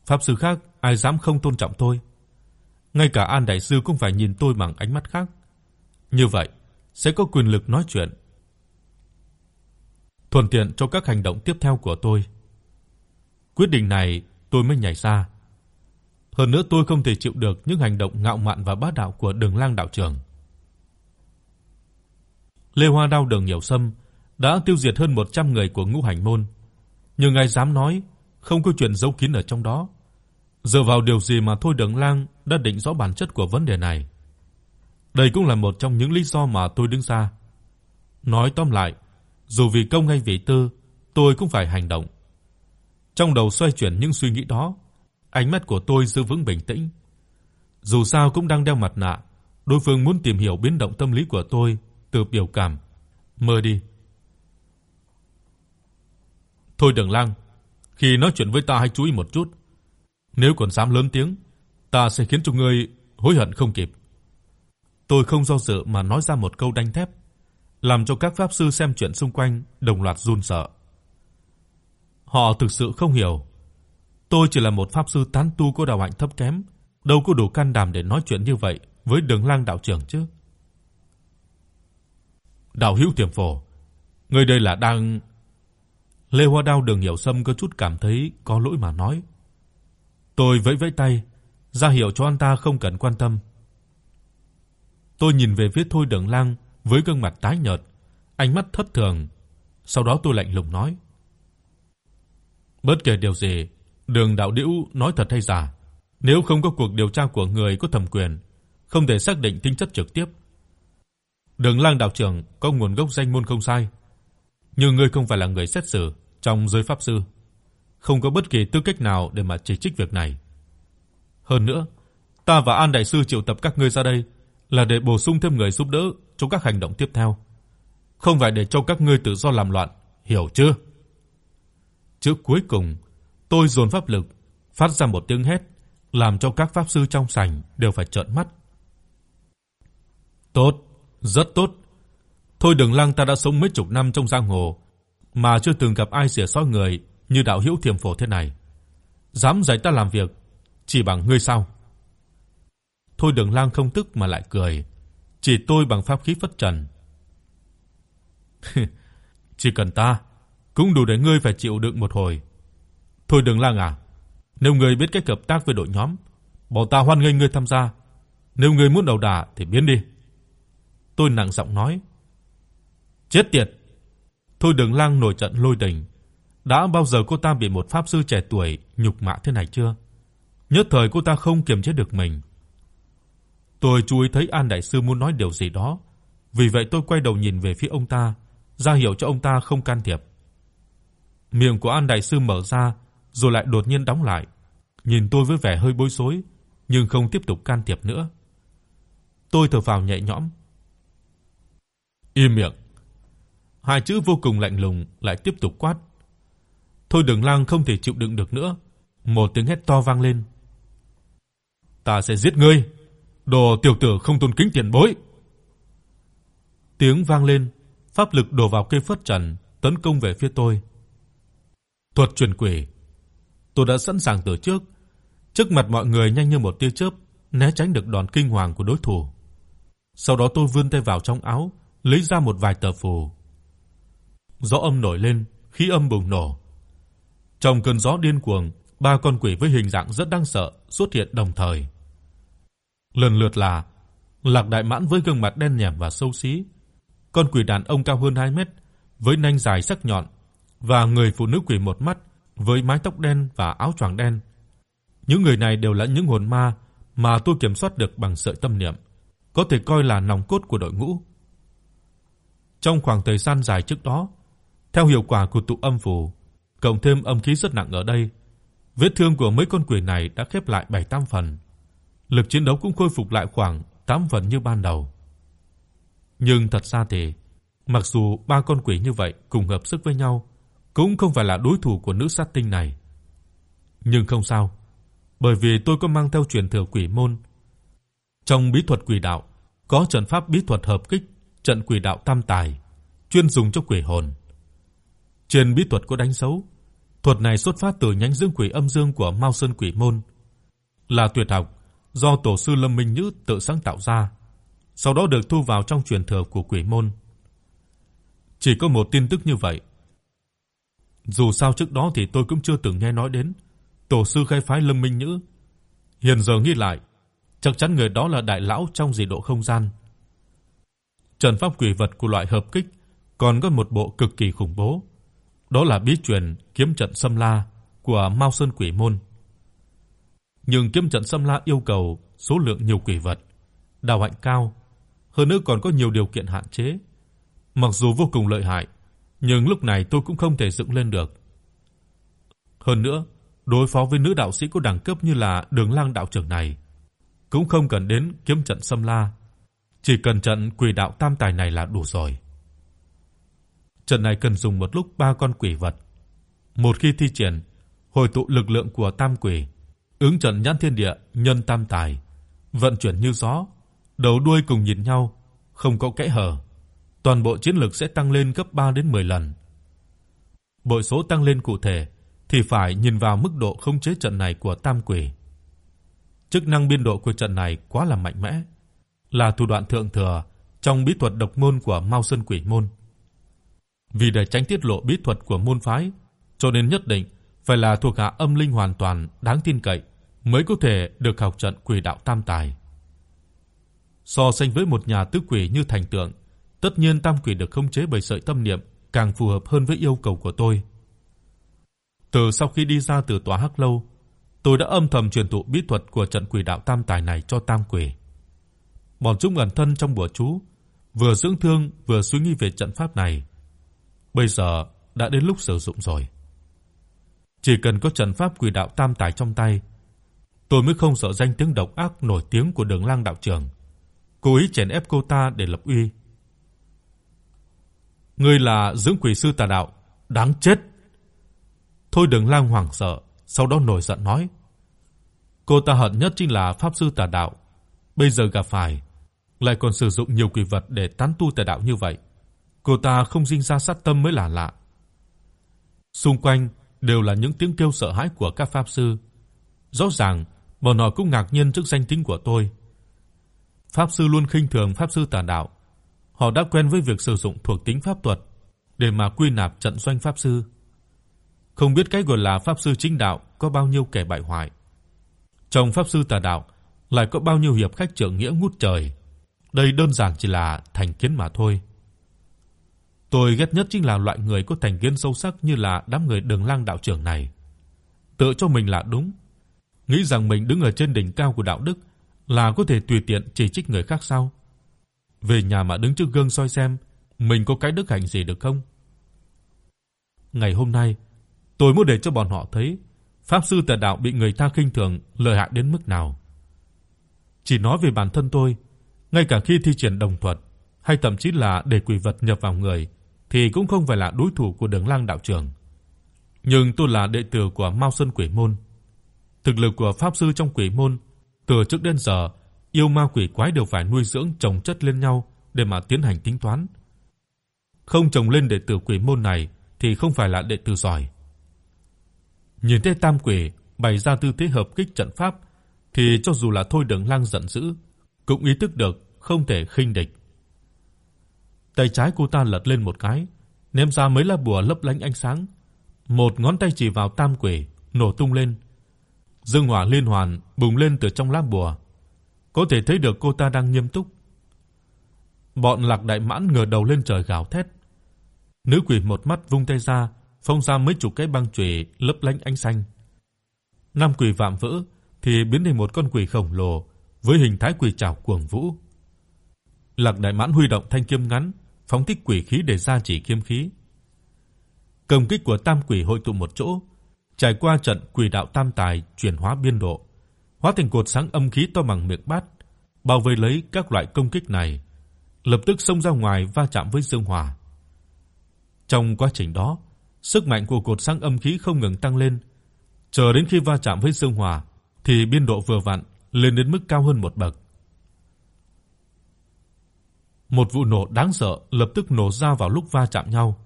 pháp sư khác ai dám không tôn trọng tôi. Ngay cả An đại sư cũng phải nhìn tôi bằng ánh mắt khác. Như vậy sẽ có quyền lực nói chuyện, thuận tiện cho các hành động tiếp theo của tôi. Quyết định này tôi mới nhảy ra. Hơn nữa tôi không thể chịu được những hành động ngạo mạn và bá đạo của Đường Lang đạo trưởng. Lê Hoa Đao Đường nhiều Sâm đã tiêu diệt hơn 100 người của Ngũ Hành môn, nhưng ai dám nói không có chuyện giấu kín ở trong đó. Dựa vào điều gì mà Thôi Đường Lang đã định rõ bản chất của vấn đề này? Đây cũng là một trong những lý do mà tôi đứng ra. Nói tóm lại, dù vì công hay vì tư, tôi cũng phải hành động. Trong đầu xoay chuyển những suy nghĩ đó, ánh mắt của tôi giữ vững bình tĩnh. Dù sao cũng đang đeo mặt nạ, đối phương muốn tìm hiểu biến động tâm lý của tôi từ biểu cảm. Mơ đi. Thôi Đường Lang, khi nói chuyện với ta hãy chú ý một chút. Nếu còn dám lớn tiếng, ta sẽ khiến cho ngươi hối hận không kịp. Tôi không do dự mà nói ra một câu đanh thép, làm cho các pháp sư xem chuyện xung quanh đồng loạt run sợ. Họ thực sự không hiểu, tôi chỉ là một pháp sư tán tu có đạo hạnh thấp kém, đâu có đủ can đảm để nói chuyện như vậy với Đường Lang đạo trưởng chứ. Đạo hữu Tiềm Phổ, ngươi đây là đang Lê Hoa Đao Đường Hiểu Sâm có chút cảm thấy có lỗi mà nói. Tôi vẫy vẫy tay, ra hiệu cho anh ta không cần quan tâm. Tôi nhìn về phía Thôi Đường Lang với gương mặt tái nhợt, ánh mắt thất thường, sau đó tôi lạnh lùng nói: "Bất kể điều gì, Đường đạo Diễu nói thật hay giả, nếu không có cuộc điều tra của người có thẩm quyền, không thể xác định tính chất trực tiếp. Đường Lang đạo trưởng có nguồn gốc danh môn không sai, nhưng ngươi không phải là người xét xử trong giới pháp sư, không có bất kỳ tư cách nào để mà chỉ trích việc này. Hơn nữa, ta và An đại sư triệu tập các ngươi ra đây là để bổ sung thêm người giúp đỡ cho các hành động tiếp theo, không phải để cho các ngươi tự do làm loạn, hiểu chưa? Chữ cuối cùng, tôi dồn pháp lực, phát ra một tiếng hét, làm cho các pháp sư trong sảnh đều phải trợn mắt. Tốt, rất tốt. Thôi Đường Lăng ta đã sống mấy chục năm trong giang hồ, mà chưa từng gặp ai xỉa xói người như đạo hữu Thiểm Phổ thế này. Dám dạy ta làm việc, chỉ bằng ngươi sao? Thôi Đường Lang không tức mà lại cười, chỉ tôi bằng pháp khí phất trần. chỉ cần ta, cũng đủ để ngươi phải chịu đựng một hồi. Thôi Đường Lang à, nếu ngươi biết cách hợp tác với đội nhóm, bọn ta hoan nghênh ngươi tham gia. Nếu ngươi muốn đầu đả thì biến đi. Tôi nặng giọng nói. Chết tiệt. Thôi Đường Lang nổi trận lôi đình. Đã bao giờ cô ta bị một pháp sư trẻ tuổi nhục mạ thế này chưa? Nhất thời cô ta không kiềm chế được mình. Tôi chú ý thấy An đại sư muốn nói điều gì đó, vì vậy tôi quay đầu nhìn về phía ông ta, ra hiệu cho ông ta không can thiệp. Miệng của An đại sư mở ra, rồi lại đột nhiên đóng lại, nhìn tôi với vẻ hơi bối rối, nhưng không tiếp tục can thiệp nữa. Tôi thở phào nhẹ nhõm. Im miệng. Hai chữ vô cùng lạnh lùng lại tiếp tục quát. Thôi Đường Lang không thể chịu đựng được nữa, một tiếng hét to vang lên. Ta sẽ giết ngươi, đồ tiểu tử không tôn kính tiền bối. Tiếng vang lên, pháp lực đổ vào cây phất trần, tấn công về phía tôi. Thuật truyền quỷ. Tôi đã sẵn sàng từ trước, trước mặt mọi người nhanh như một tia chớp, né tránh được đòn kinh hoàng của đối thủ. Sau đó tôi vươn tay vào trong áo, lấy ra một vài tờ phù. Gió âm nổi lên, khí âm bùng nổ. Trong cơn gió điên cuồng, ba con quỷ với hình dạng rất đáng sợ xuất hiện đồng thời. Lần lượt là Lạc Đại Mãn với gương mặt đen nhẻm và xấu xí, con quỷ đàn ông cao hơn 2 mét với nanh dài sắc nhọn và người phụ nữ quỷ một mắt với mái tóc đen và áo choàng đen. Những người này đều là những hồn ma mà tôi kiểm soát được bằng sợi tâm niệm, có thể coi là nòng cốt của đội ngũ. Trong khoảng thời gian dài trước đó, theo hiệu quả của tụ âm phù, cộng thêm âm khí rất nặng ở đây, vết thương của mấy con quỷ này đã khép lại 7-8 phần. Lực chiến đấu cũng khôi phục lại khoảng 8 phần như ban đầu. Nhưng thật ra thì, mặc dù ba con quỷ như vậy cùng hợp sức với nhau, cũng không phải là đối thủ của nữ sát tinh này. Nhưng không sao, bởi vì tôi có mang theo truyền thừa quỷ môn. Trong bí thuật quỷ đạo, có trận pháp bí thuật hợp kích, trận quỷ đạo tam tài, chuyên dùng cho quỷ hồn. Trên bí thuật có đánh dấu, thuật này xuất phát từ nhánh dương quỷ âm dương của Mao Sơn Quỷ môn, là tuyệt học do tổ sư Lâm Minh Nhữ tự sáng tạo ra, sau đó được thu vào trong truyền thừa của quỷ môn. Chỉ có một tin tức như vậy. Dù sao trước đó thì tôi cũng chưa từng nghe nói đến tổ sư khai phái Lâm Minh Nhữ. Hiện giờ nghĩ lại, chắc chắn người đó là đại lão trong dị độ không gian. Trần pháp quỷ vật của loại hợp kích còn có một bộ cực kỳ khủng bố. Đó là bí truyền kiếm trận Sâm La của Mao Sơn Quỷ môn. nhưng kiếm trận xâm la yêu cầu số lượng nhiều quỷ vật, đạo hạnh cao, hơn nữa còn có nhiều điều kiện hạn chế. Mặc dù vô cùng lợi hại, nhưng lúc này tôi cũng không thể dựng lên được. Hơn nữa, đối phó với nữ đạo sĩ có đẳng cấp như là Đường Lang đạo trưởng này, cũng không cần đến kiếm trận xâm la, chỉ cần trận quỷ đạo tam tài này là đủ rồi. Trận này cần dùng một lúc ba con quỷ vật. Một khi thi triển, hồi tụ lực lượng của tam quỷ, ứng trận nhãn thiên địa nhân tam tài, vận chuyển như gió, đầu đuôi cùng nhìn nhau, không có kẽ hở, toàn bộ chiến lực sẽ tăng lên gấp 3 đến 10 lần. Bội số tăng lên cụ thể thì phải nhìn vào mức độ khống chế trận này của tam quỷ. Chức năng biên độ của trận này quá là mạnh mẽ, là thủ đoạn thượng thừa trong bí thuật độc môn của Mao Sơn Quỷ môn. Vì để tránh tiết lộ bí thuật của môn phái, cho nên nhất định phải là thuộc hạ âm linh hoàn toàn đáng tin cậy mới có thể được học trận quỷ đạo tam tài. So sánh với một nhà tứ quỷ như thành tượng, tất nhiên tam quỷ được khống chế bởi sợi tâm niệm càng phù hợp hơn với yêu cầu của tôi. Từ sau khi đi ra từ tòa Hắc lâu, tôi đã âm thầm truyền thụ bí thuật của trận quỷ đạo tam tài này cho tam quỷ. Bọn chúng ẩn thân trong bùa chú, vừa dưỡng thương vừa suy nghĩ về trận pháp này. Bây giờ đã đến lúc sử dụng rồi. Chỉ cần có trận pháp quỷ đạo tam tài trong tay, tôi mới không sợ danh tiếng độc ác nổi tiếng của Đường Lang đạo trưởng, cố ý chèn ép cô ta để lập uy. Ngươi là dưỡng quỷ sư tà đạo, đáng chết. Thôi Đường Lang hoảng sợ, sau đó nổi giận nói: Cô ta hận nhất chính là pháp sư tà đạo, bây giờ gặp phải lại còn sử dụng nhiều quỷ vật để tán tu tà đạo như vậy, cô ta không sinh ra sát tâm mới là lạ. Xung quanh đều là những tiếng kêu sợ hãi của các pháp sư. Rõ ràng, bọn họ cũng ngạc nhiên trước danh tính của tôi. Pháp sư luôn khinh thường pháp sư tà đạo. Họ đã quen với việc sử dụng thuộc tính pháp thuật để mà quy nạp trận doanh pháp sư. Không biết cái gọi là pháp sư chính đạo có bao nhiêu kẻ bại hoại. Trong pháp sư tà đạo lại có bao nhiêu hiệp khách trưởng nghĩa ngút trời. Đây đơn giản chỉ là thành kiến mà thôi. Tôi ghét nhất chính là loại người có thành kiến sâu sắc như là đám người Đường Lang đạo trưởng này. Tự cho mình là đúng, nghĩ rằng mình đứng ở trên đỉnh cao của đạo đức là có thể tùy tiện chỉ trích người khác sao? Về nhà mà đứng trước gương soi xem mình có cái đức hạnh gì được không? Ngày hôm nay, tôi muốn để cho bọn họ thấy pháp sư tà đạo bị người ta khinh thường lợi hại đến mức nào. Chỉ nói về bản thân tôi, ngay cả khi thi triển đồng thuật hay thậm chí là để quỷ vật nhập vào người thì cũng không phải là đối thủ của Đường Lang đạo trưởng. Nhưng tôi là đệ tử của Mao Sơn Quỷ môn. Thực lực của pháp sư trong quỷ môn từ trước đến giờ, yêu ma quỷ quái đều phải nuôi dưỡng chồng chất lên nhau để mà tiến hành tính toán. Không chồng lên đệ tử quỷ môn này thì không phải là đệ tử giỏi. Nhìn thấy Tam Quỷ bày ra tư thế hợp kích trận pháp thì cho dù là Thôi Đường Lang giận dữ, cũng ý thức được không thể khinh địch. Tay trái cô ta lật lên một cái, ném ra mấy lá bùa lấp lánh ánh sáng. Một ngón tay chỉ vào Tam Quỷ, nổ tung lên. Dương hỏa liên hoàn bùng lên từ trong lá bùa. Có thể thấy được cô ta đang nghiêm túc. Bọn Lạc Đại Mãn ngửa đầu lên trời gào thét. Nữ quỷ một mắt vung tay ra, phóng ra mấy chục cái băng chùy lấp lánh ánh xanh. Năm quỷ vạm vỡ thì biến thành một con quỷ khổng lồ với hình thái quỷ trảo cuồng vũ. Lạc Đại Mãn huy động thanh kiếm ngắn, phóng thích quỷ khí để ra chỉ kiếm khí. Công kích của Tam Quỷ hội tụ một chỗ, trải qua trận quỷ đạo tam tài chuyển hóa biên độ, hóa thành cột sáng âm khí to bằng miệng bát, bao vây lấy các loại công kích này, lập tức xông ra ngoài va chạm với dương hỏa. Trong quá trình đó, sức mạnh của cột sáng âm khí không ngừng tăng lên, chờ đến khi va chạm với dương hỏa thì biên độ vừa vặn lên đến mức cao hơn một bậc. Một vụ nổ đáng sợ lập tức nổ ra vào lúc va chạm nhau.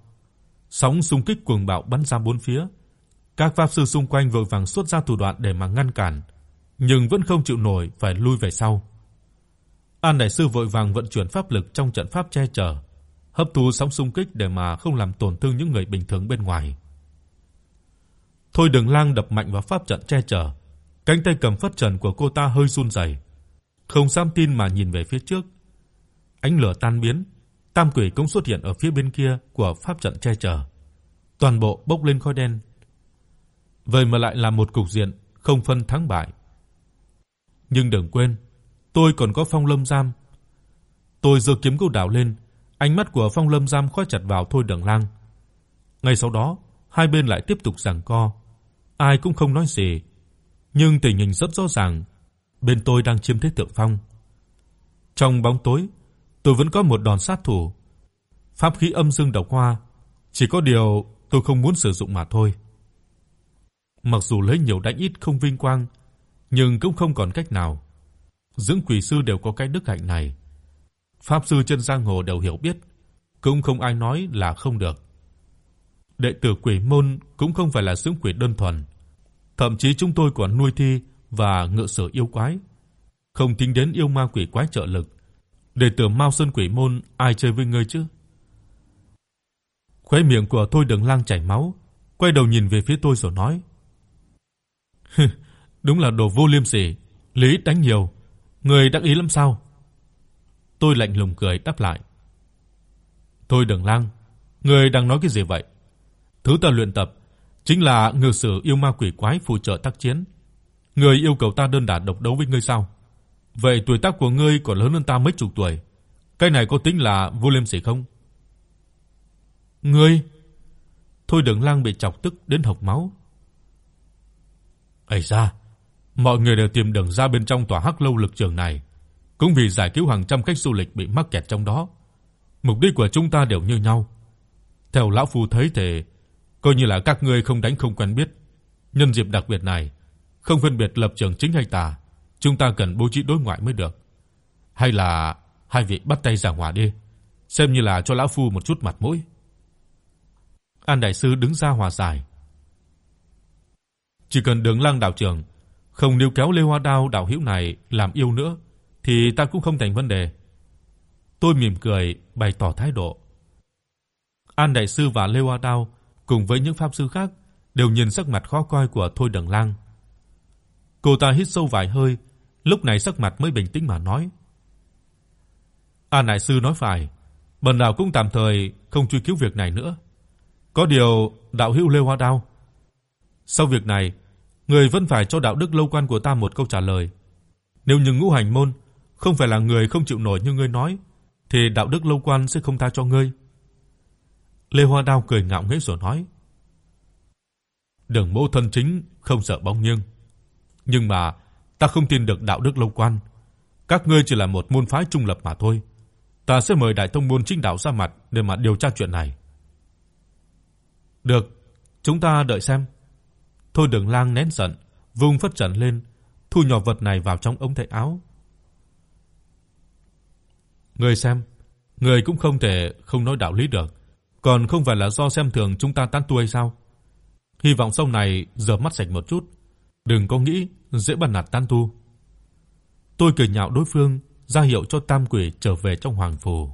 Sóng xung kích cuồng bạo bắn ra bốn phía. Các pháp sư xung quanh vội vàng xuất ra thủ đoạn để mà ngăn cản, nhưng vẫn không chịu nổi phải lui về sau. An đại sư vội vàng vận chuyển pháp lực trong trận pháp che chở, hấp thu sóng xung kích để mà không làm tổn thương những người bình thường bên ngoài. Thôi Đường Lang đập mạnh vào pháp trận che chở, cánh tay cầm phất trần của cô ta hơi run rẩy, không dám tin mà nhìn về phía trước. Ánh lửa tan biến, tam quỷ cũng xuất hiện ở phía bên kia của pháp trận che chở. Toàn bộ bốc lên khói đen. Vậy mà lại là một cục diện không phân thắng bại, Nhưng đừng quên, tôi còn có Phong Lâm Giam. Tôi giơ kiếm câu đảo lên, ánh mắt của Phong Lâm Giam khóa chặt vào Thôi Đường Lang. Ngay sau đó, hai bên lại tiếp tục giằng co. Ai cũng không nói gì, nhưng tình hình rất rõ ràng, bên tôi đang chiếm thế thượng phong. Trong bóng tối, tôi vẫn có một đòn sát thủ. Pháp khí âm dương độc hoa, chỉ có điều tôi không muốn sử dụng mà thôi. Mặc dù lấy nhiều đánh ít không vinh quang, nhưng cũng không còn cách nào. Dưỡng quỷ sư đều có cái đức hạnh này. Pháp sư chân giang hồ đều hiểu biết, cũng không ai nói là không được. Đệ tử Quỷ môn cũng không phải là dưỡng quỷ đơn thuần, thậm chí chúng tôi còn nuôi thi và ngự sử yêu quái, không tính đến yêu ma quỷ quái trợ lực. Đệ tử Mao Sơn Quỷ môn ai chơi với ngươi chứ? Khóe miệng của Thôi Đường Lang chảy máu, quay đầu nhìn về phía tôi rồi nói: "Đúng là đồ vô liêm sỉ, lý đánh nhiều, người đắc ý lắm sao?" Tôi lạnh lùng cười đáp lại: "Thôi Đường Lang, ngươi đang nói cái gì vậy? Thứ ta luyện tập chính là ngự sử yêu ma quỷ quái phù trợ tác chiến. Ngươi yêu cầu ta đơn đả độc đấu với ngươi sao? Vậy tuổi tác của ngươi còn lớn hơn ta mấy chục tuổi. Cái này có tính là vô liêm sỉ không?" "Ngươi?" Thôi Đường Lang bị chọc tức đến hộc máu. "Ấy da, mọi người đều tìm đường ra bên trong tòa Hắc lâu lực trường này, cũng vì giải cứu hàng trăm khách du lịch bị mắc kẹt trong đó. Mục đích của chúng ta đều như nhau. Theo lão phu thấy thì coi như là các ngươi không đánh không quen biết. Nhân dịp đặc biệt này, không phân biệt lập trường chính hay tà, chúng ta cần bố trí đối ngoại mới được. Hay là hai vị bắt tay giảng hòa đi, xem như là cho lão phu một chút mặt mũi." An đại sư đứng ra hòa giải. Chỉ cần Đường Lăng đạo trưởng không níu kéo Lê Hoa Đao đạo hữu này làm yêu nữa thì ta cũng không thành vấn đề. Tôi mỉm cười bày tỏ thái độ. An đại sư và Lê Hoa Đao cùng với những pháp sư khác đều nhìn sắc mặt khó coi của Thôi Đường lăng. Cô ta hít sâu vài hơi, lúc này sắc mặt mới bình tĩnh mà nói: "An đại sư nói phải, bần đạo cũng tạm thời không truy cứu việc này nữa. Có điều, đạo hữu Lê Hoa Đao, sau việc này, người vẫn phải cho đạo đức lâu quan của ta một câu trả lời. Nếu như Ngũ Hành môn không phải là người không chịu nổi như ngươi nói, thì đạo đức lâu quan sẽ không tha cho ngươi." Lê Hoa Đao cười ngạo nghễ rồi nói: "Đường Mộ thân chính không sợ bóng nghiêng, nhưng mà ta không tin được đạo đức lâu quan, các ngươi chỉ là một môn phái trung lập mà thôi. Ta sẽ mời đại tông môn chính đạo ra mặt để mà điều tra chuyện này." "Được, chúng ta đợi xem." Thôi Đường Lang nén giận, vung phất trần lên, thu nhỏ vật này vào trong ống tay áo. Ngươi xem, ngươi cũng không thể không nói đạo lý được, còn không phải là do xem thường chúng ta tán tu hay sao? Hy vọng sau này rửa mắt sạch một chút, đừng có nghĩ dễ bắt nạt tán tu. Tôi cười nhạo đối phương, ra hiệu cho Tam Quỷ trở về trong hoàng phủ.